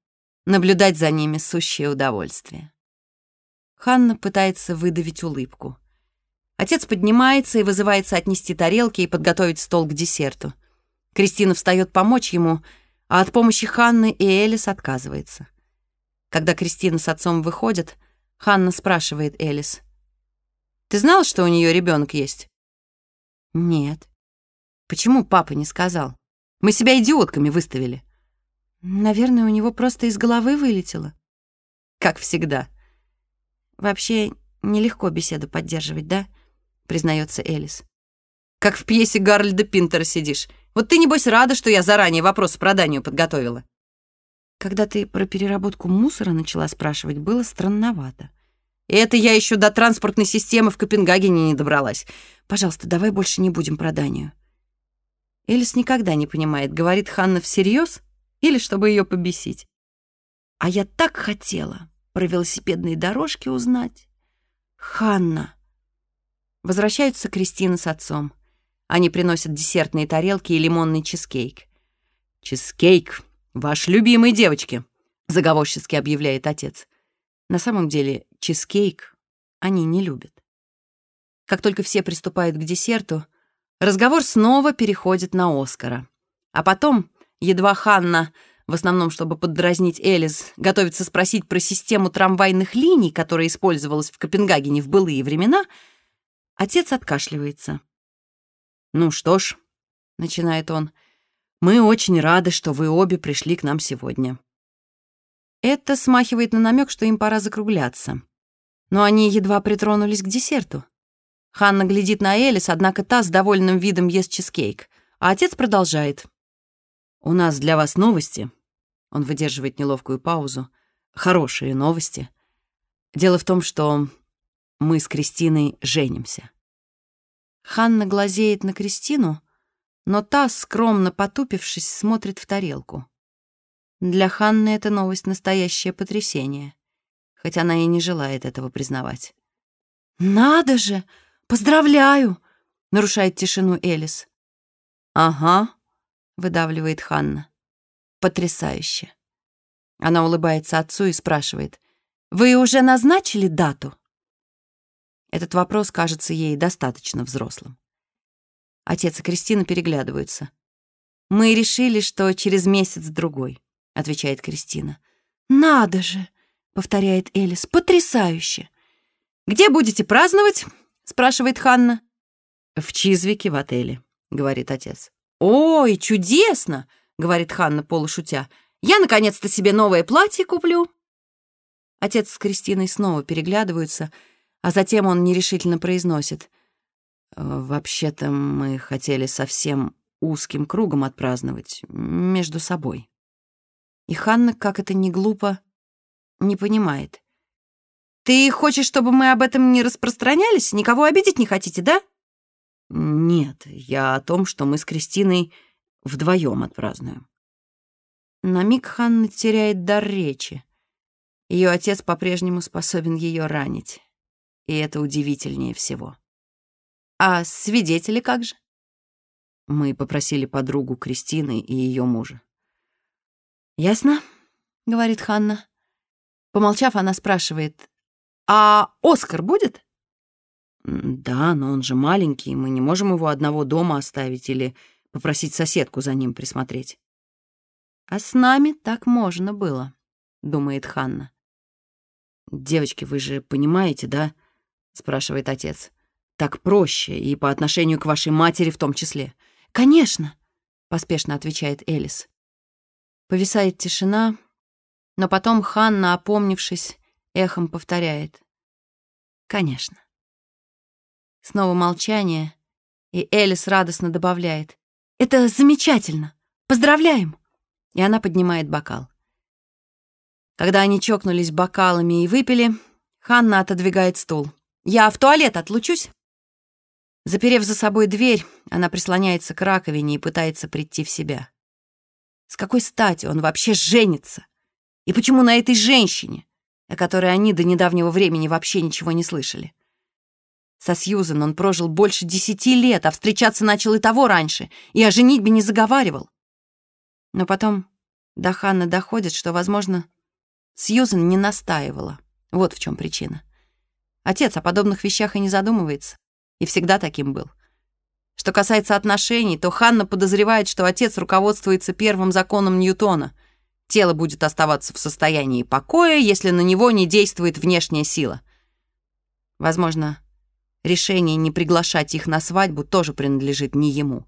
«Наблюдать за ними — сущее удовольствие». Ханна пытается выдавить улыбку. Отец поднимается и вызывается отнести тарелки и подготовить стол к десерту. Кристина встает помочь ему, а от помощи Ханны и Элис отказывается. Когда Кристина с отцом выходят, Ханна спрашивает Элис. «Ты знал, что у нее ребенок есть?» «Нет». «Почему папа не сказал? Мы себя идиотками выставили». «Наверное, у него просто из головы вылетело». «Как всегда». «Вообще, нелегко беседу поддерживать, да?» — признается Элис. «Как в пьесе Гарльда Пинтера сидишь. Вот ты, небось, рада, что я заранее вопрос к проданию подготовила». Когда ты про переработку мусора начала спрашивать, было странновато. И это я еще до транспортной системы в Копенгагене не добралась. Пожалуйста, давай больше не будем про Данию. Элис никогда не понимает, говорит Ханна всерьез или чтобы ее побесить. А я так хотела про велосипедные дорожки узнать. Ханна. Возвращаются Кристина с отцом. Они приносят десертные тарелки и лимонный чизкейк. «Чизкейк, ваш любимый девочки», — заговорчески объявляет отец. На самом деле чизкейк они не любят. Как только все приступают к десерту, разговор снова переходит на Оскара. А потом, едва Ханна, в основном чтобы поддразнить Элис, готовится спросить про систему трамвайных линий, которая использовалась в Копенгагене в былые времена, отец откашливается. «Ну что ж», — начинает он, — «мы очень рады, что вы обе пришли к нам сегодня. Это смахивает на намек, что им пора закругляться. Но они едва притронулись к десерту. Ханна глядит на Элис, однако та с довольным видом ест чизкейк. А отец продолжает. «У нас для вас новости». Он выдерживает неловкую паузу. «Хорошие новости. Дело в том, что мы с Кристиной женимся». Ханна глазеет на Кристину, но та, скромно потупившись, смотрит в тарелку. Для Ханны эта новость — настоящее потрясение, хотя она и не желает этого признавать. «Надо же! Поздравляю!» — нарушает тишину Элис. «Ага», — выдавливает Ханна. «Потрясающе!» Она улыбается отцу и спрашивает. «Вы уже назначили дату?» Этот вопрос кажется ей достаточно взрослым. Отец и Кристина переглядываются. «Мы решили, что через месяц-другой», — отвечает Кристина. «Надо же!» — повторяет Элис. «Потрясающе!» «Где будете праздновать?» — спрашивает Ханна. «В Чизвике в отеле», — говорит отец. «Ой, чудесно!» — говорит Ханна полушутя. «Я наконец-то себе новое платье куплю». Отец с Кристиной снова переглядываются, а затем он нерешительно произносит. «Вообще-то мы хотели совсем узким кругом отпраздновать, между собой». И Ханна, как это не глупо, не понимает. «Ты хочешь, чтобы мы об этом не распространялись? Никого обидеть не хотите, да?» «Нет, я о том, что мы с Кристиной вдвоем отпразднуем». На миг Ханна теряет дар речи. Ее отец по-прежнему способен ее ранить. И это удивительнее всего. «А свидетели как же?» Мы попросили подругу Кристины и ее мужа. «Ясно», — говорит Ханна. Помолчав, она спрашивает, «А Оскар будет?» «Да, но он же маленький, мы не можем его одного дома оставить или попросить соседку за ним присмотреть». «А с нами так можно было», — думает Ханна. «Девочки, вы же понимаете, да?» — спрашивает отец. «Так проще, и по отношению к вашей матери в том числе». «Конечно», — поспешно отвечает Элис. Повисает тишина, но потом Ханна, опомнившись, эхом повторяет. «Конечно». Снова молчание, и Элис радостно добавляет. «Это замечательно! Поздравляем!» И она поднимает бокал. Когда они чокнулись бокалами и выпили, Ханна отодвигает стул. «Я в туалет отлучусь?» Заперев за собой дверь, она прислоняется к раковине и пытается прийти в себя. С какой стати он вообще женится? И почему на этой женщине, о которой они до недавнего времени вообще ничего не слышали? Со Сьюзен он прожил больше десяти лет, а встречаться начал и того раньше, и о женитьбе не заговаривал. Но потом до Ханны доходит, что, возможно, Сьюзен не настаивала. Вот в чем причина. Отец о подобных вещах и не задумывается, и всегда таким был. Что касается отношений, то Ханна подозревает, что отец руководствуется первым законом Ньютона. Тело будет оставаться в состоянии покоя, если на него не действует внешняя сила. Возможно, Решение не приглашать их на свадьбу тоже принадлежит не ему.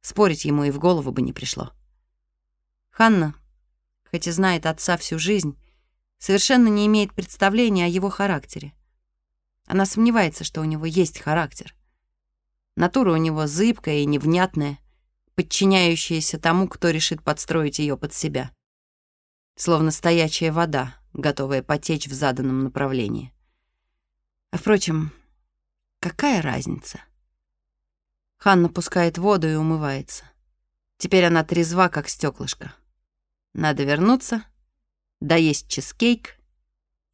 Спорить ему и в голову бы не пришло. Ханна, хоть и знает отца всю жизнь, совершенно не имеет представления о его характере. Она сомневается, что у него есть характер. Натура у него зыбкая и невнятная, подчиняющаяся тому, кто решит подстроить ее под себя. Словно стоячая вода, готовая потечь в заданном направлении. А, впрочем, Какая разница? Ханна пускает воду и умывается. Теперь она трезва, как стеклышко. Надо вернуться, доесть чизкейк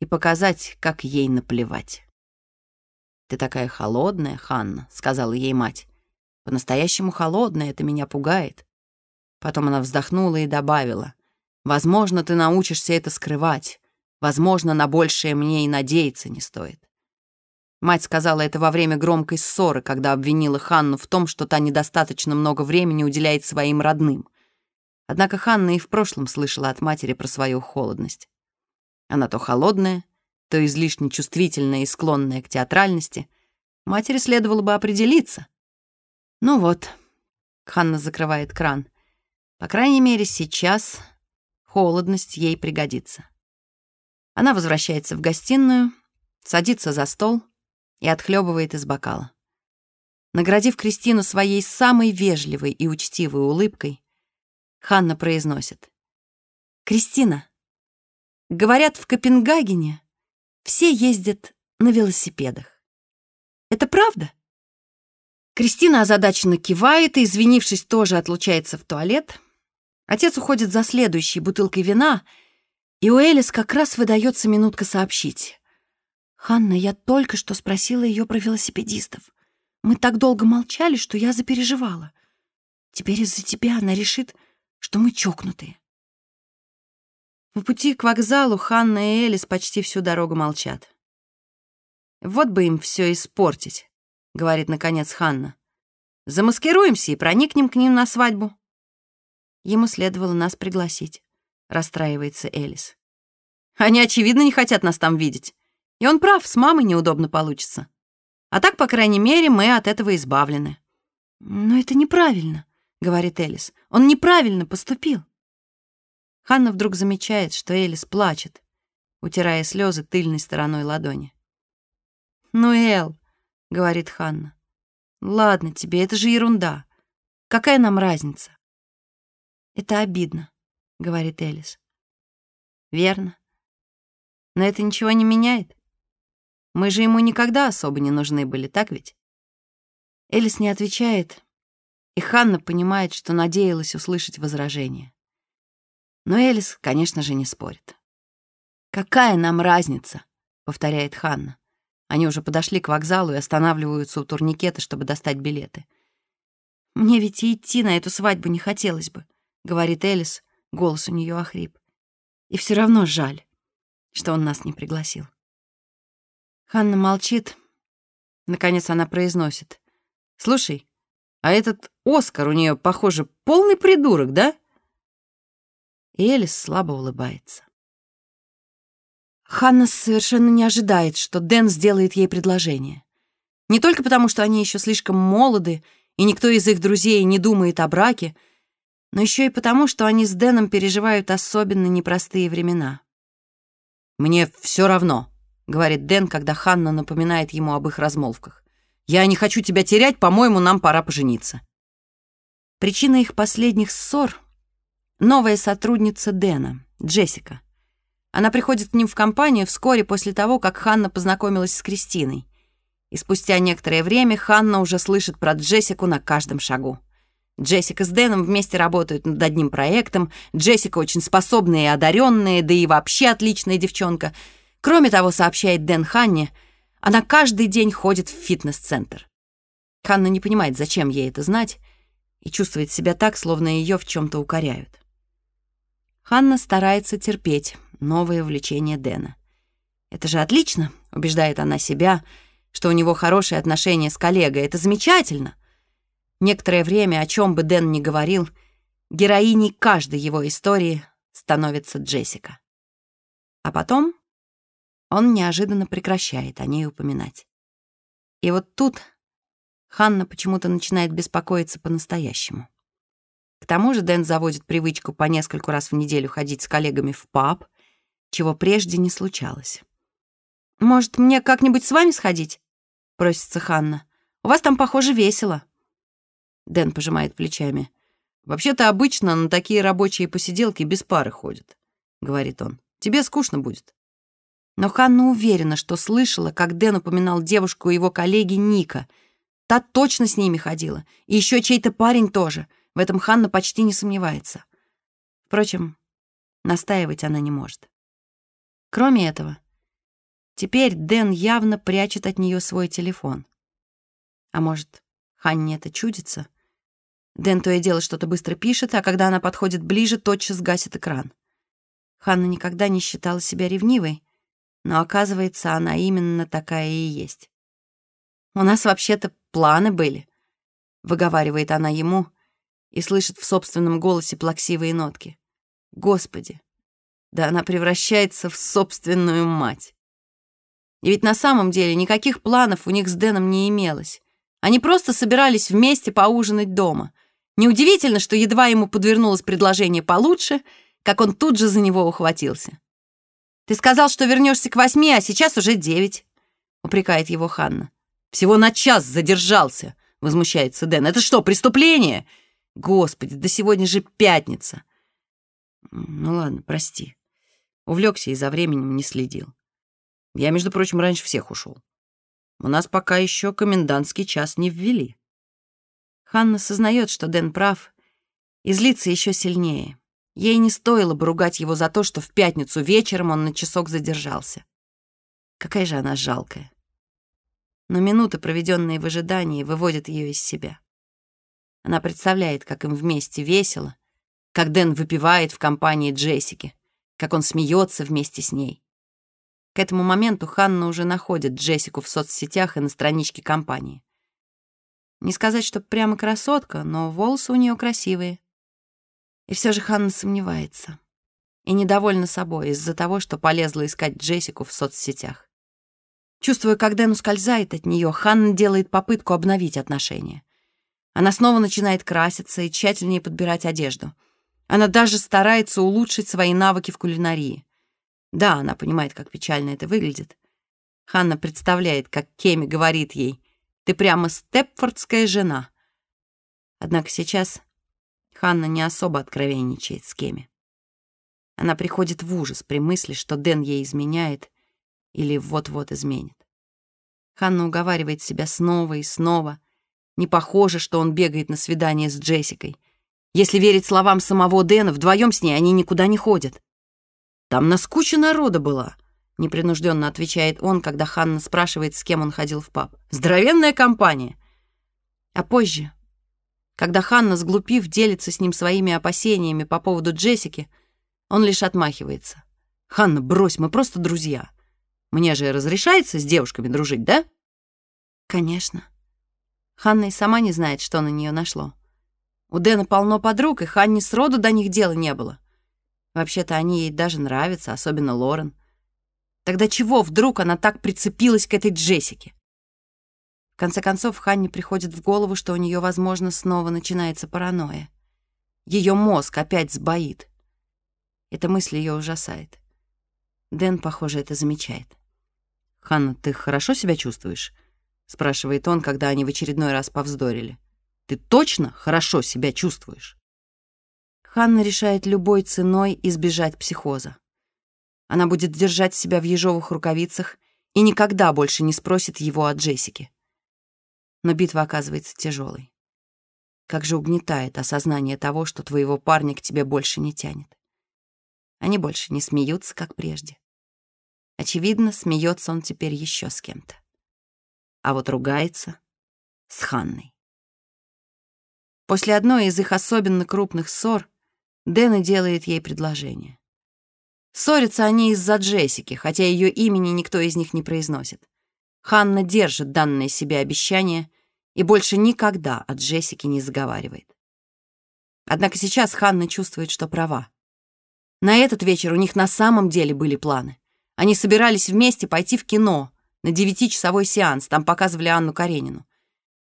и показать, как ей наплевать. «Ты такая холодная, Ханна», — сказала ей мать. «По-настоящему холодная, это меня пугает». Потом она вздохнула и добавила. «Возможно, ты научишься это скрывать. Возможно, на большее мне и надеяться не стоит». Мать сказала это во время громкой ссоры, когда обвинила Ханну в том, что та недостаточно много времени уделяет своим родным. Однако Ханна и в прошлом слышала от матери про свою холодность. Она то холодная, то излишне чувствительная и склонная к театральности. Матери следовало бы определиться. Ну вот, Ханна закрывает кран. По крайней мере, сейчас холодность ей пригодится. Она возвращается в гостиную, садится за стол — и отхлебывает из бокала. Наградив Кристину своей самой вежливой и учтивой улыбкой, Ханна произносит. «Кристина, говорят, в Копенгагене все ездят на велосипедах. Это правда?» Кристина озадаченно кивает и, извинившись, тоже отлучается в туалет. Отец уходит за следующей бутылкой вина, и у Элис как раз выдается минутка сообщить. «Ханна, я только что спросила ее про велосипедистов. Мы так долго молчали, что я запереживала. Теперь из-за тебя она решит, что мы чокнутые. В пути к вокзалу Ханна и Элис почти всю дорогу молчат. «Вот бы им все испортить», — говорит, наконец, Ханна. «Замаскируемся и проникнем к ним на свадьбу». Ему следовало нас пригласить, расстраивается Элис. Они, очевидно, не хотят нас там видеть. И он прав, с мамой неудобно получится. А так, по крайней мере, мы от этого избавлены. «Но это неправильно», — говорит Элис. «Он неправильно поступил». Ханна вдруг замечает, что Элис плачет, утирая слезы тыльной стороной ладони. «Ну, Эл», — говорит Ханна, — «ладно тебе, это же ерунда. Какая нам разница?» «Это обидно», — говорит Элис. «Верно. Но это ничего не меняет. Мы же ему никогда особо не нужны были, так ведь?» Элис не отвечает, и Ханна понимает, что надеялась услышать возражение. Но Элис, конечно же, не спорит. «Какая нам разница?» — повторяет Ханна. Они уже подошли к вокзалу и останавливаются у турникета, чтобы достать билеты. «Мне ведь и идти на эту свадьбу не хотелось бы», — говорит Элис, голос у нее охрип. «И все равно жаль, что он нас не пригласил». Ханна молчит. Наконец она произносит. «Слушай, а этот Оскар у нее, похоже, полный придурок, да?» И Элис слабо улыбается. Ханна совершенно не ожидает, что Дэн сделает ей предложение. Не только потому, что они еще слишком молоды, и никто из их друзей не думает о браке, но еще и потому, что они с Дэном переживают особенно непростые времена. «Мне все равно», — говорит Дэн, когда Ханна напоминает ему об их размолвках. «Я не хочу тебя терять, по-моему, нам пора пожениться». Причина их последних ссор — новая сотрудница Дэна, Джессика. Она приходит к ним в компанию вскоре после того, как Ханна познакомилась с Кристиной. И спустя некоторое время Ханна уже слышит про Джессику на каждом шагу. Джессика с Дэном вместе работают над одним проектом. Джессика очень способная и одаренная, да и вообще отличная девчонка. Кроме того, сообщает Дэн Ханне, она каждый день ходит в фитнес-центр. Ханна не понимает, зачем ей это знать, и чувствует себя так, словно ее в чем то укоряют. Ханна старается терпеть, новое увлечение Дэна. «Это же отлично», — убеждает она себя, что у него хорошие отношения с коллегой. «Это замечательно». Некоторое время, о чем бы Дэн ни говорил, героиней каждой его истории становится Джессика. А потом он неожиданно прекращает о ней упоминать. И вот тут Ханна почему-то начинает беспокоиться по-настоящему. К тому же Дэн заводит привычку по нескольку раз в неделю ходить с коллегами в паб — чего прежде не случалось. «Может, мне как-нибудь с вами сходить?» — просится Ханна. «У вас там, похоже, весело». Дэн пожимает плечами. «Вообще-то обычно на такие рабочие посиделки без пары ходят», — говорит он. «Тебе скучно будет». Но Ханна уверена, что слышала, как Дэн упоминал девушку его коллеги Ника. Та точно с ними ходила. И еще чей-то парень тоже. В этом Ханна почти не сомневается. Впрочем, настаивать она не может. Кроме этого, теперь Дэн явно прячет от нее свой телефон. А может, Ханне это чудится? Дэн то и дело что-то быстро пишет, а когда она подходит ближе, тотчас гасит экран. Ханна никогда не считала себя ревнивой, но оказывается, она именно такая и есть. «У нас вообще-то планы были», — выговаривает она ему и слышит в собственном голосе плаксивые нотки. «Господи, да она превращается в собственную мать. И ведь на самом деле никаких планов у них с Дэном не имелось. Они просто собирались вместе поужинать дома. Неудивительно, что едва ему подвернулось предложение получше, как он тут же за него ухватился. «Ты сказал, что вернешься к восьми, а сейчас уже девять», — упрекает его Ханна. «Всего на час задержался», — возмущается Дэн. «Это что, преступление?» «Господи, да сегодня же пятница». «Ну ладно, прости», Увлекся и за временем не следил. Я, между прочим, раньше всех ушел. У нас пока еще комендантский час не ввели. Ханна сознает, что Дэн прав, и злится еще сильнее. Ей не стоило бы ругать его за то, что в пятницу вечером он на часок задержался. Какая же она жалкая. Но минуты, проведенные в ожидании, выводят ее из себя. Она представляет, как им вместе весело, как Дэн выпивает в компании Джессики, как он смеется вместе с ней. К этому моменту Ханна уже находит Джессику в соцсетях и на страничке компании. Не сказать, что прямо красотка, но волосы у нее красивые. И все же Ханна сомневается. И недовольна собой из-за того, что полезла искать Джессику в соцсетях. Чувствуя, как Дэн ускользает от нее, Ханна делает попытку обновить отношения. Она снова начинает краситься и тщательнее подбирать одежду. Она даже старается улучшить свои навыки в кулинарии. Да, она понимает, как печально это выглядит. Ханна представляет, как Кеми говорит ей, «Ты прямо степфордская жена». Однако сейчас Ханна не особо откровенничает с Кеми. Она приходит в ужас при мысли, что Дэн ей изменяет или вот-вот изменит. Ханна уговаривает себя снова и снова. Не похоже, что он бегает на свидание с Джессикой. Если верить словам самого Дэна, вдвоем с ней они никуда не ходят. Там нас куча народа была, непринужденно отвечает он, когда Ханна спрашивает, с кем он ходил в паб. Здоровенная компания. А позже, когда Ханна, сглупив, делится с ним своими опасениями по поводу Джессики, он лишь отмахивается. «Ханна, брось, мы просто друзья. Мне же разрешается с девушками дружить, да?» «Конечно». Ханна и сама не знает, что на нее нашло. У Дэна полно подруг, и Ханне сроду до них дела не было. Вообще-то они ей даже нравятся, особенно Лорен. Тогда чего вдруг она так прицепилась к этой Джессике? В конце концов, Ханне приходит в голову, что у нее, возможно, снова начинается паранойя. Ее мозг опять сбоит. Эта мысль ее ужасает. Дэн, похоже, это замечает. «Ханна, ты хорошо себя чувствуешь?» — спрашивает он, когда они в очередной раз повздорили. «Ты точно хорошо себя чувствуешь?» Ханна решает любой ценой избежать психоза. Она будет держать себя в ежовых рукавицах и никогда больше не спросит его о Джессике. Но битва оказывается тяжелой. Как же угнетает осознание того, что твоего парня к тебе больше не тянет. Они больше не смеются, как прежде. Очевидно, смеется он теперь еще с кем-то. А вот ругается с Ханной. После одной из их особенно крупных ссор Дэна делает ей предложение. Ссорятся они из-за Джессики, хотя ее имени никто из них не произносит. Ханна держит данное себе обещание и больше никогда от Джессики не заговаривает. Однако сейчас Ханна чувствует, что права. На этот вечер у них на самом деле были планы. Они собирались вместе пойти в кино на девятичасовой сеанс, там показывали Анну Каренину.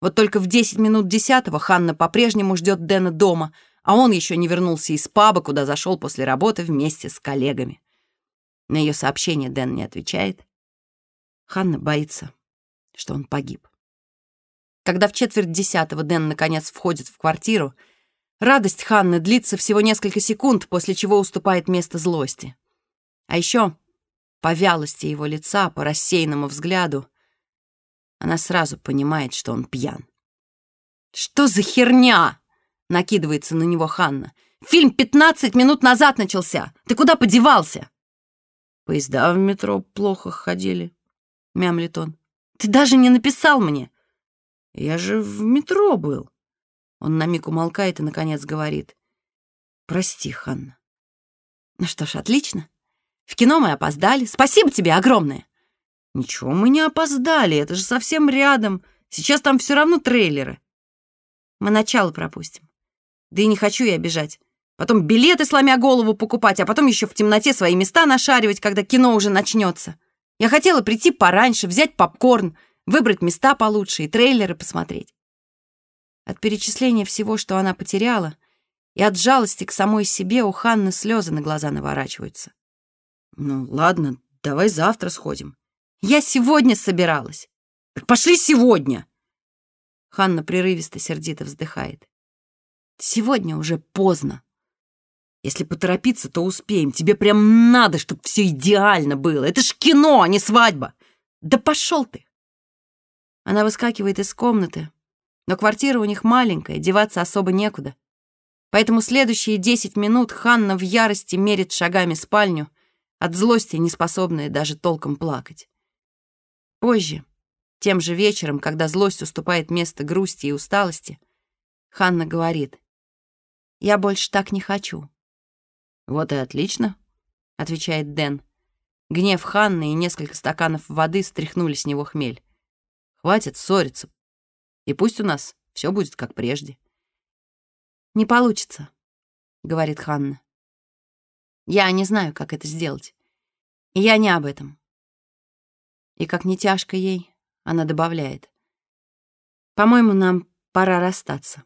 Вот только в 10 минут десятого Ханна по-прежнему ждет Дэна дома — а он еще не вернулся из паба, куда зашел после работы вместе с коллегами. На ее сообщение Дэн не отвечает. Ханна боится, что он погиб. Когда в четверть десятого Дэн наконец входит в квартиру, радость Ханны длится всего несколько секунд, после чего уступает место злости. А еще по вялости его лица, по рассеянному взгляду, она сразу понимает, что он пьян. «Что за херня?» Накидывается на него Ханна. «Фильм пятнадцать минут назад начался! Ты куда подевался?» «Поезда в метро плохо ходили», — мямлит он. «Ты даже не написал мне!» «Я же в метро был!» Он на миг умолкает и, наконец, говорит. «Прости, Ханна». «Ну что ж, отлично. В кино мы опоздали. Спасибо тебе огромное!» «Ничего, мы не опоздали, это же совсем рядом. Сейчас там все равно трейлеры». «Мы начало пропустим. Да и не хочу я бежать. Потом билеты, сломя голову, покупать, а потом еще в темноте свои места нашаривать, когда кино уже начнется. Я хотела прийти пораньше, взять попкорн, выбрать места получше и трейлеры посмотреть. От перечисления всего, что она потеряла, и от жалости к самой себе у Ханны слезы на глаза наворачиваются. «Ну, ладно, давай завтра сходим». «Я сегодня собиралась». «Так пошли сегодня!» Ханна прерывисто сердито вздыхает. Сегодня уже поздно. Если поторопиться, то успеем. Тебе прям надо, чтобы все идеально было. Это ж кино, а не свадьба. Да пошел ты. Она выскакивает из комнаты, но квартира у них маленькая, деваться особо некуда. Поэтому следующие десять минут Ханна в ярости мерит шагами спальню, от злости не способная даже толком плакать. Позже, тем же вечером, когда злость уступает место грусти и усталости, Ханна говорит, я больше так не хочу». «Вот и отлично», — отвечает Дэн. Гнев Ханны и несколько стаканов воды стряхнули с него хмель. «Хватит ссориться. И пусть у нас все будет как прежде». «Не получится», — говорит Ханна. «Я не знаю, как это сделать. Я не об этом». И как не тяжко ей, она добавляет. «По-моему, нам пора расстаться».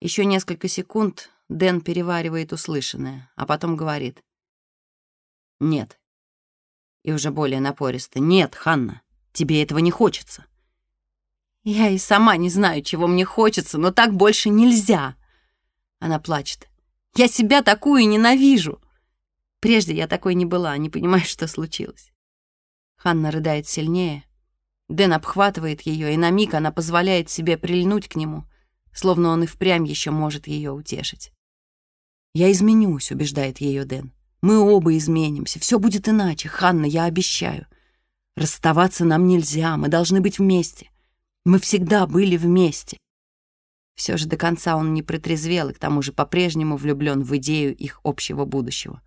Еще несколько секунд Дэн переваривает услышанное, а потом говорит. «Нет». И уже более напористо. «Нет, Ханна, тебе этого не хочется». «Я и сама не знаю, чего мне хочется, но так больше нельзя!» Она плачет. «Я себя такую ненавижу!» Прежде я такой не была, не понимаю, что случилось. Ханна рыдает сильнее. Дэн обхватывает ее, и на миг она позволяет себе прильнуть к нему, словно он и впрямь еще может ее утешить. «Я изменюсь», — убеждает ее Дэн. «Мы оба изменимся, все будет иначе, Ханна, я обещаю. Расставаться нам нельзя, мы должны быть вместе. Мы всегда были вместе». Все же до конца он не протрезвел и к тому же по-прежнему влюблен в идею их общего будущего.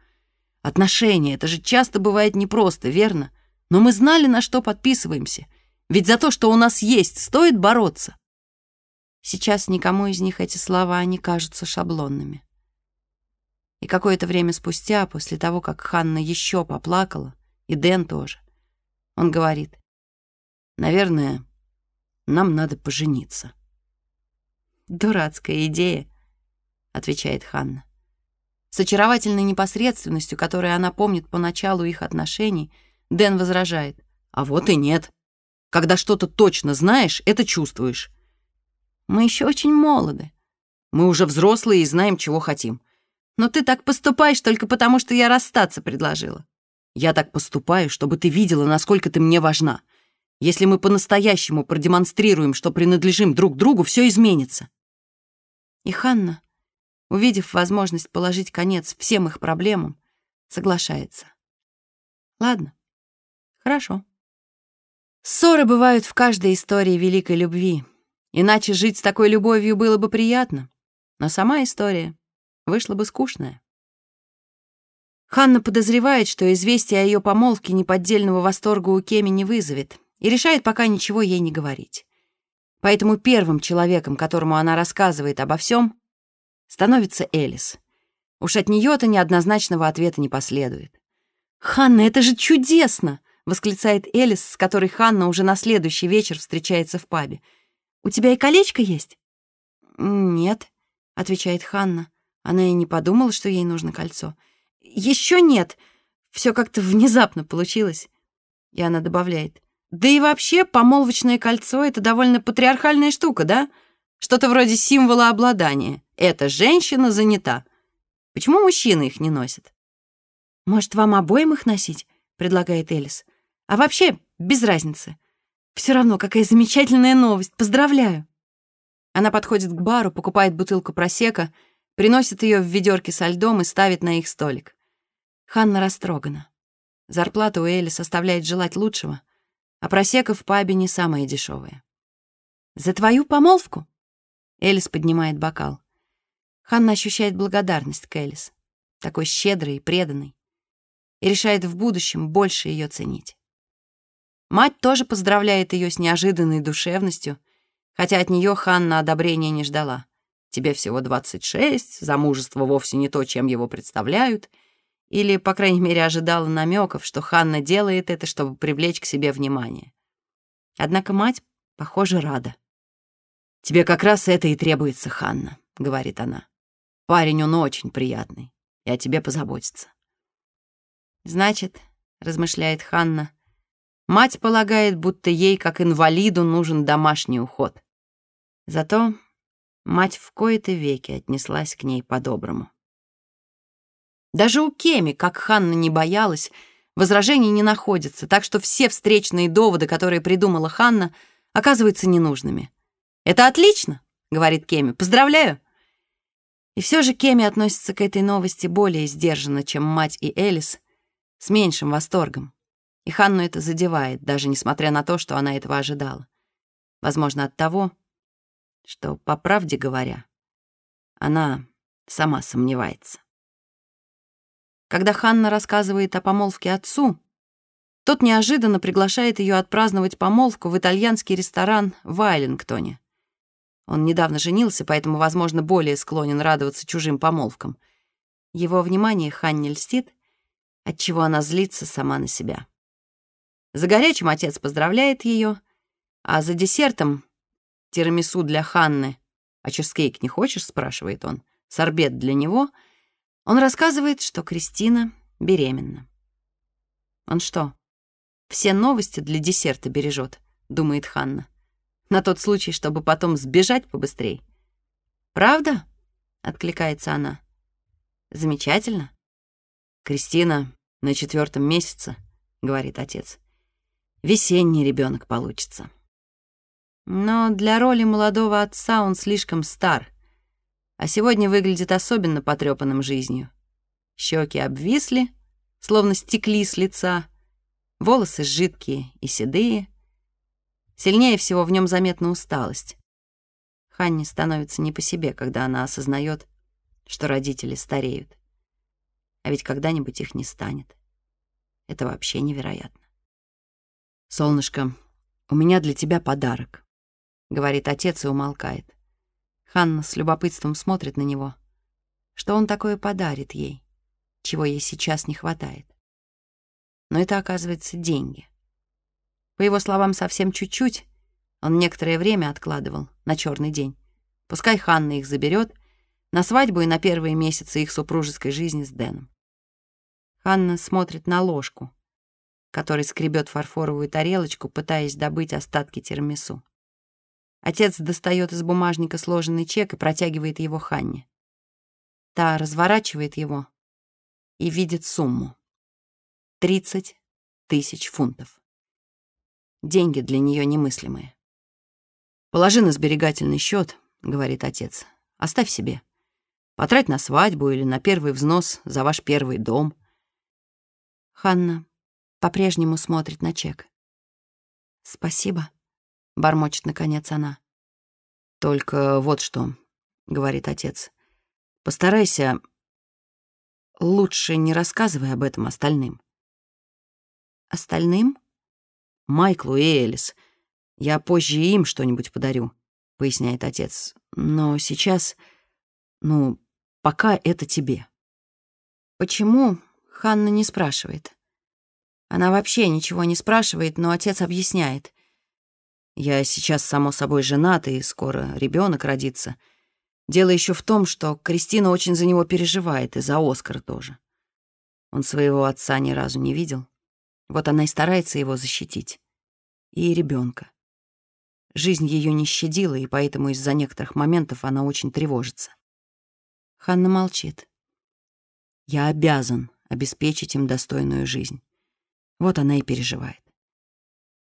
Отношения — это же часто бывает непросто, верно? Но мы знали, на что подписываемся. Ведь за то, что у нас есть, стоит бороться. Сейчас никому из них эти слова не кажутся шаблонными. И какое-то время спустя, после того, как Ханна еще поплакала, и Дэн тоже, он говорит, «Наверное, нам надо пожениться». «Дурацкая идея», — отвечает Ханна. С очаровательной непосредственностью, которой она помнит по началу их отношений, Дэн возражает. «А вот и нет. Когда что-то точно знаешь, это чувствуешь. Мы еще очень молоды. Мы уже взрослые и знаем, чего хотим. Но ты так поступаешь только потому, что я расстаться предложила. Я так поступаю, чтобы ты видела, насколько ты мне важна. Если мы по-настоящему продемонстрируем, что принадлежим друг другу, все изменится. И Ханна, увидев возможность положить конец всем их проблемам, соглашается. Ладно, хорошо. Ссоры бывают в каждой истории великой любви, Иначе жить с такой любовью было бы приятно, но сама история вышла бы скучная. Ханна подозревает, что известие о ее помолвке неподдельного восторга у Кеми не вызовет, и решает пока ничего ей не говорить. Поэтому первым человеком, которому она рассказывает обо всем, становится Элис. Уж от нее-то неоднозначного ответа не последует. «Ханна, это же чудесно!» — восклицает Элис, с которой Ханна уже на следующий вечер встречается в пабе — у тебя и колечко есть?» «Нет», — отвечает Ханна. Она и не подумала, что ей нужно кольцо. Еще нет. Все как-то внезапно получилось». И она добавляет. «Да и вообще, помолвочное кольцо — это довольно патриархальная штука, да? Что-то вроде символа обладания. Эта женщина занята. Почему мужчины их не носят?» «Может, вам обоим их носить?» — предлагает Элис. «А вообще, без разницы. Все равно, какая замечательная новость. Поздравляю. Она подходит к бару, покупает бутылку просека, приносит ее в ведерке со льдом и ставит на их столик. Ханна растрогана. Зарплата у Эли составляет желать лучшего, а просека в пабе не самая дешевая. «За твою помолвку?» Элис поднимает бокал. Ханна ощущает благодарность к Элис, такой щедрой и преданной, и решает в будущем больше ее ценить. Мать тоже поздравляет ее с неожиданной душевностью, хотя от нее Ханна одобрения не ждала. «Тебе всего 26, замужество вовсе не то, чем его представляют», или, по крайней мере, ожидала намеков, что Ханна делает это, чтобы привлечь к себе внимание. Однако мать, похоже, рада. «Тебе как раз это и требуется, Ханна», — говорит она. «Парень он очень приятный, и о тебе позаботится». «Значит», — размышляет Ханна, Мать полагает, будто ей, как инвалиду, нужен домашний уход. Зато мать в кои-то веки отнеслась к ней по-доброму. Даже у Кеми, как Ханна не боялась, возражений не находится, так что все встречные доводы, которые придумала Ханна, оказываются ненужными. «Это отлично!» — говорит Кеми. «Поздравляю!» И все же Кеми относится к этой новости более сдержанно, чем мать и Элис, с меньшим восторгом. И Ханну это задевает, даже несмотря на то, что она этого ожидала. Возможно, от того, что, по правде говоря, она сама сомневается. Когда Ханна рассказывает о помолвке отцу, тот неожиданно приглашает ее отпраздновать помолвку в итальянский ресторан в Айлингтоне. Он недавно женился, поэтому, возможно, более склонен радоваться чужим помолвкам. Его внимание Ханне льстит, отчего она злится сама на себя. За горячим отец поздравляет ее, а за десертом — тирамису для Ханны. «А чизкейк не хочешь?» — спрашивает он. «Сорбет для него». Он рассказывает, что Кристина беременна. Он что, все новости для десерта бережет, думает Ханна. На тот случай, чтобы потом сбежать побыстрей. «Правда?» — откликается она. «Замечательно». «Кристина на четвертом месяце», — говорит отец. «Весенний ребенок получится». Но для роли молодого отца он слишком стар, а сегодня выглядит особенно потрепанным жизнью. Щеки обвисли, словно стекли с лица, волосы жидкие и седые. Сильнее всего в нем заметна усталость. Ханне становится не по себе, когда она осознает, что родители стареют. А ведь когда-нибудь их не станет. Это вообще невероятно. «Солнышко, у меня для тебя подарок», — говорит отец и умолкает. Ханна с любопытством смотрит на него. Что он такое подарит ей, чего ей сейчас не хватает? Но это, оказывается, деньги. По его словам, совсем чуть-чуть он некоторое время откладывал на черный день. Пускай Ханна их заберет на свадьбу и на первые месяцы их супружеской жизни с Дэном. Ханна смотрит на ложку, который скребет фарфоровую тарелочку, пытаясь добыть остатки термису. Отец достает из бумажника сложенный чек и протягивает его Ханне. Та разворачивает его и видит сумму. 30 тысяч фунтов. Деньги для нее немыслимые. «Положи на сберегательный счет, говорит отец. «Оставь себе. Потрать на свадьбу или на первый взнос за ваш первый дом». Ханна по-прежнему смотрит на чек. «Спасибо», — бормочет наконец она. «Только вот что», — говорит отец. «Постарайся лучше не рассказывай об этом остальным». «Остальным?» «Майклу и Элис. Я позже им что-нибудь подарю», — поясняет отец. «Но сейчас, ну, пока это тебе». Почему Ханна не спрашивает? Она вообще ничего не спрашивает, но отец объясняет. Я сейчас, само собой, женат, и скоро ребенок родится. Дело еще в том, что Кристина очень за него переживает, и за Оскара тоже. Он своего отца ни разу не видел. Вот она и старается его защитить. И ребенка. Жизнь ее не щадила, и поэтому из-за некоторых моментов она очень тревожится. Ханна молчит. Я обязан обеспечить им достойную жизнь. Вот она и переживает.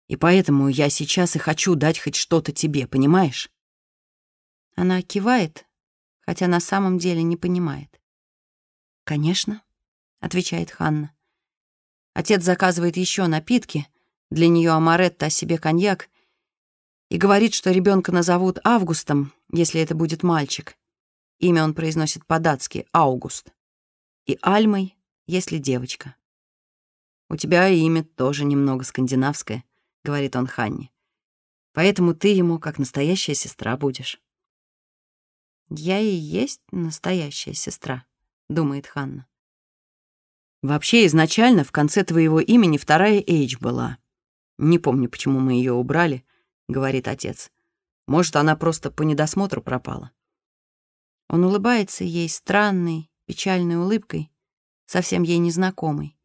И поэтому я сейчас и хочу дать хоть что-то тебе, понимаешь? Она кивает, хотя на самом деле не понимает. «Конечно», — отвечает Ханна. Отец заказывает еще напитки, для нее амаретто, а себе коньяк, и говорит, что ребенка назовут Августом, если это будет мальчик. Имя он произносит по-датски — Аугуст. И Альмой, если девочка. «У тебя имя тоже немного скандинавское», — говорит он Ханне. «Поэтому ты ему как настоящая сестра будешь». «Я и есть настоящая сестра», — думает Ханна. «Вообще, изначально в конце твоего имени вторая Эйч была. Не помню, почему мы ее убрали», — говорит отец. «Может, она просто по недосмотру пропала». Он улыбается ей странной, печальной улыбкой, совсем ей незнакомой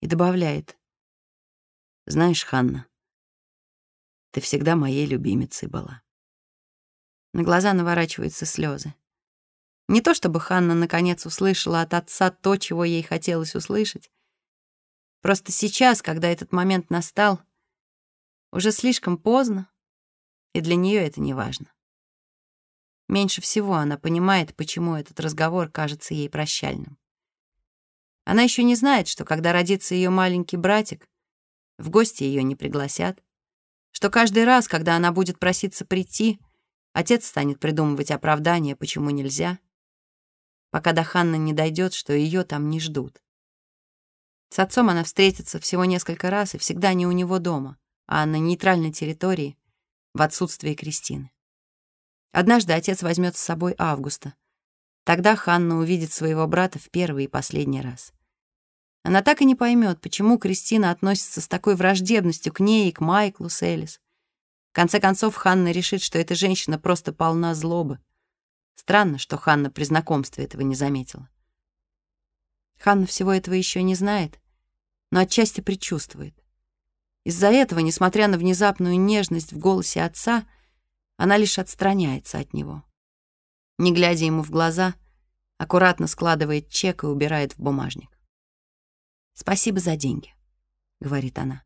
и добавляет. «Знаешь, Ханна, ты всегда моей любимицей была». На глаза наворачиваются слезы. Не то чтобы Ханна наконец услышала от отца то, чего ей хотелось услышать. Просто сейчас, когда этот момент настал, уже слишком поздно, и для нее это не важно. Меньше всего она понимает, почему этот разговор кажется ей прощальным. Она еще не знает, что когда родится ее маленький братик, в гости ее не пригласят, что каждый раз, когда она будет проситься прийти, отец станет придумывать оправдание, почему нельзя, пока до Ханны не дойдет, что ее там не ждут. С отцом она встретится всего несколько раз и всегда не у него дома, а на нейтральной территории в отсутствие Кристины. Однажды отец возьмет с собой Августа. Тогда Ханна увидит своего брата в первый и последний раз. Она так и не поймет, почему Кристина относится с такой враждебностью к ней и к Майклу с. В конце концов, Ханна решит, что эта женщина просто полна злобы. Странно, что Ханна при знакомстве этого не заметила. Ханна всего этого еще не знает, но отчасти предчувствует. Из-за этого, несмотря на внезапную нежность в голосе отца, она лишь отстраняется от него. Не глядя ему в глаза, аккуратно складывает чек и убирает в бумажник. «Спасибо за деньги», — говорит она.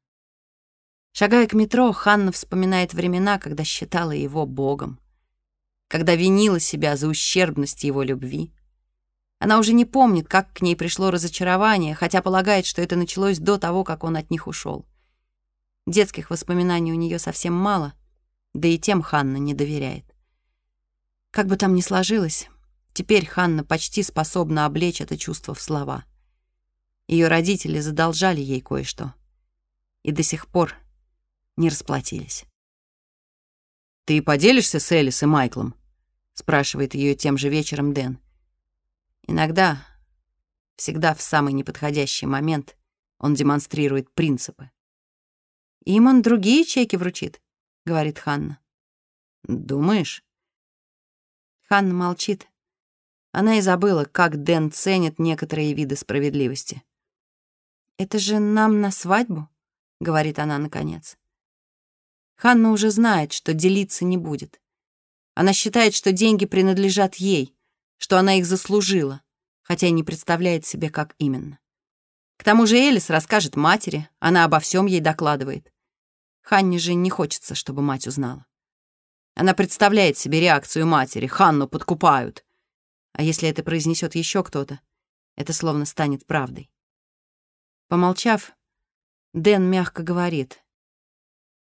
Шагая к метро, Ханна вспоминает времена, когда считала его богом, когда винила себя за ущербность его любви. Она уже не помнит, как к ней пришло разочарование, хотя полагает, что это началось до того, как он от них ушел. Детских воспоминаний у нее совсем мало, да и тем Ханна не доверяет. Как бы там ни сложилось, теперь Ханна почти способна облечь это чувство в слова. Ее родители задолжали ей кое-что и до сих пор не расплатились. «Ты поделишься с Элис и Майклом?» — спрашивает ее тем же вечером Дэн. Иногда, всегда в самый неподходящий момент, он демонстрирует принципы. «Им он другие чеки вручит», — говорит Ханна. «Думаешь?» Ханна молчит. Она и забыла, как Дэн ценит некоторые виды справедливости. «Это же нам на свадьбу?» — говорит она наконец. Ханна уже знает, что делиться не будет. Она считает, что деньги принадлежат ей, что она их заслужила, хотя и не представляет себе, как именно. К тому же Элис расскажет матери, она обо всем ей докладывает. Ханне же не хочется, чтобы мать узнала. Она представляет себе реакцию матери. Ханну подкупают. А если это произнесет еще кто-то, это словно станет правдой. Помолчав, Дэн мягко говорит.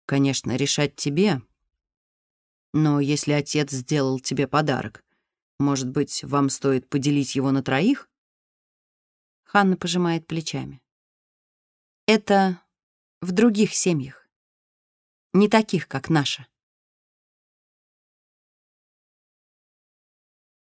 «Конечно, решать тебе. Но если отец сделал тебе подарок, может быть, вам стоит поделить его на троих?» Ханна пожимает плечами. «Это в других семьях, не таких, как наша».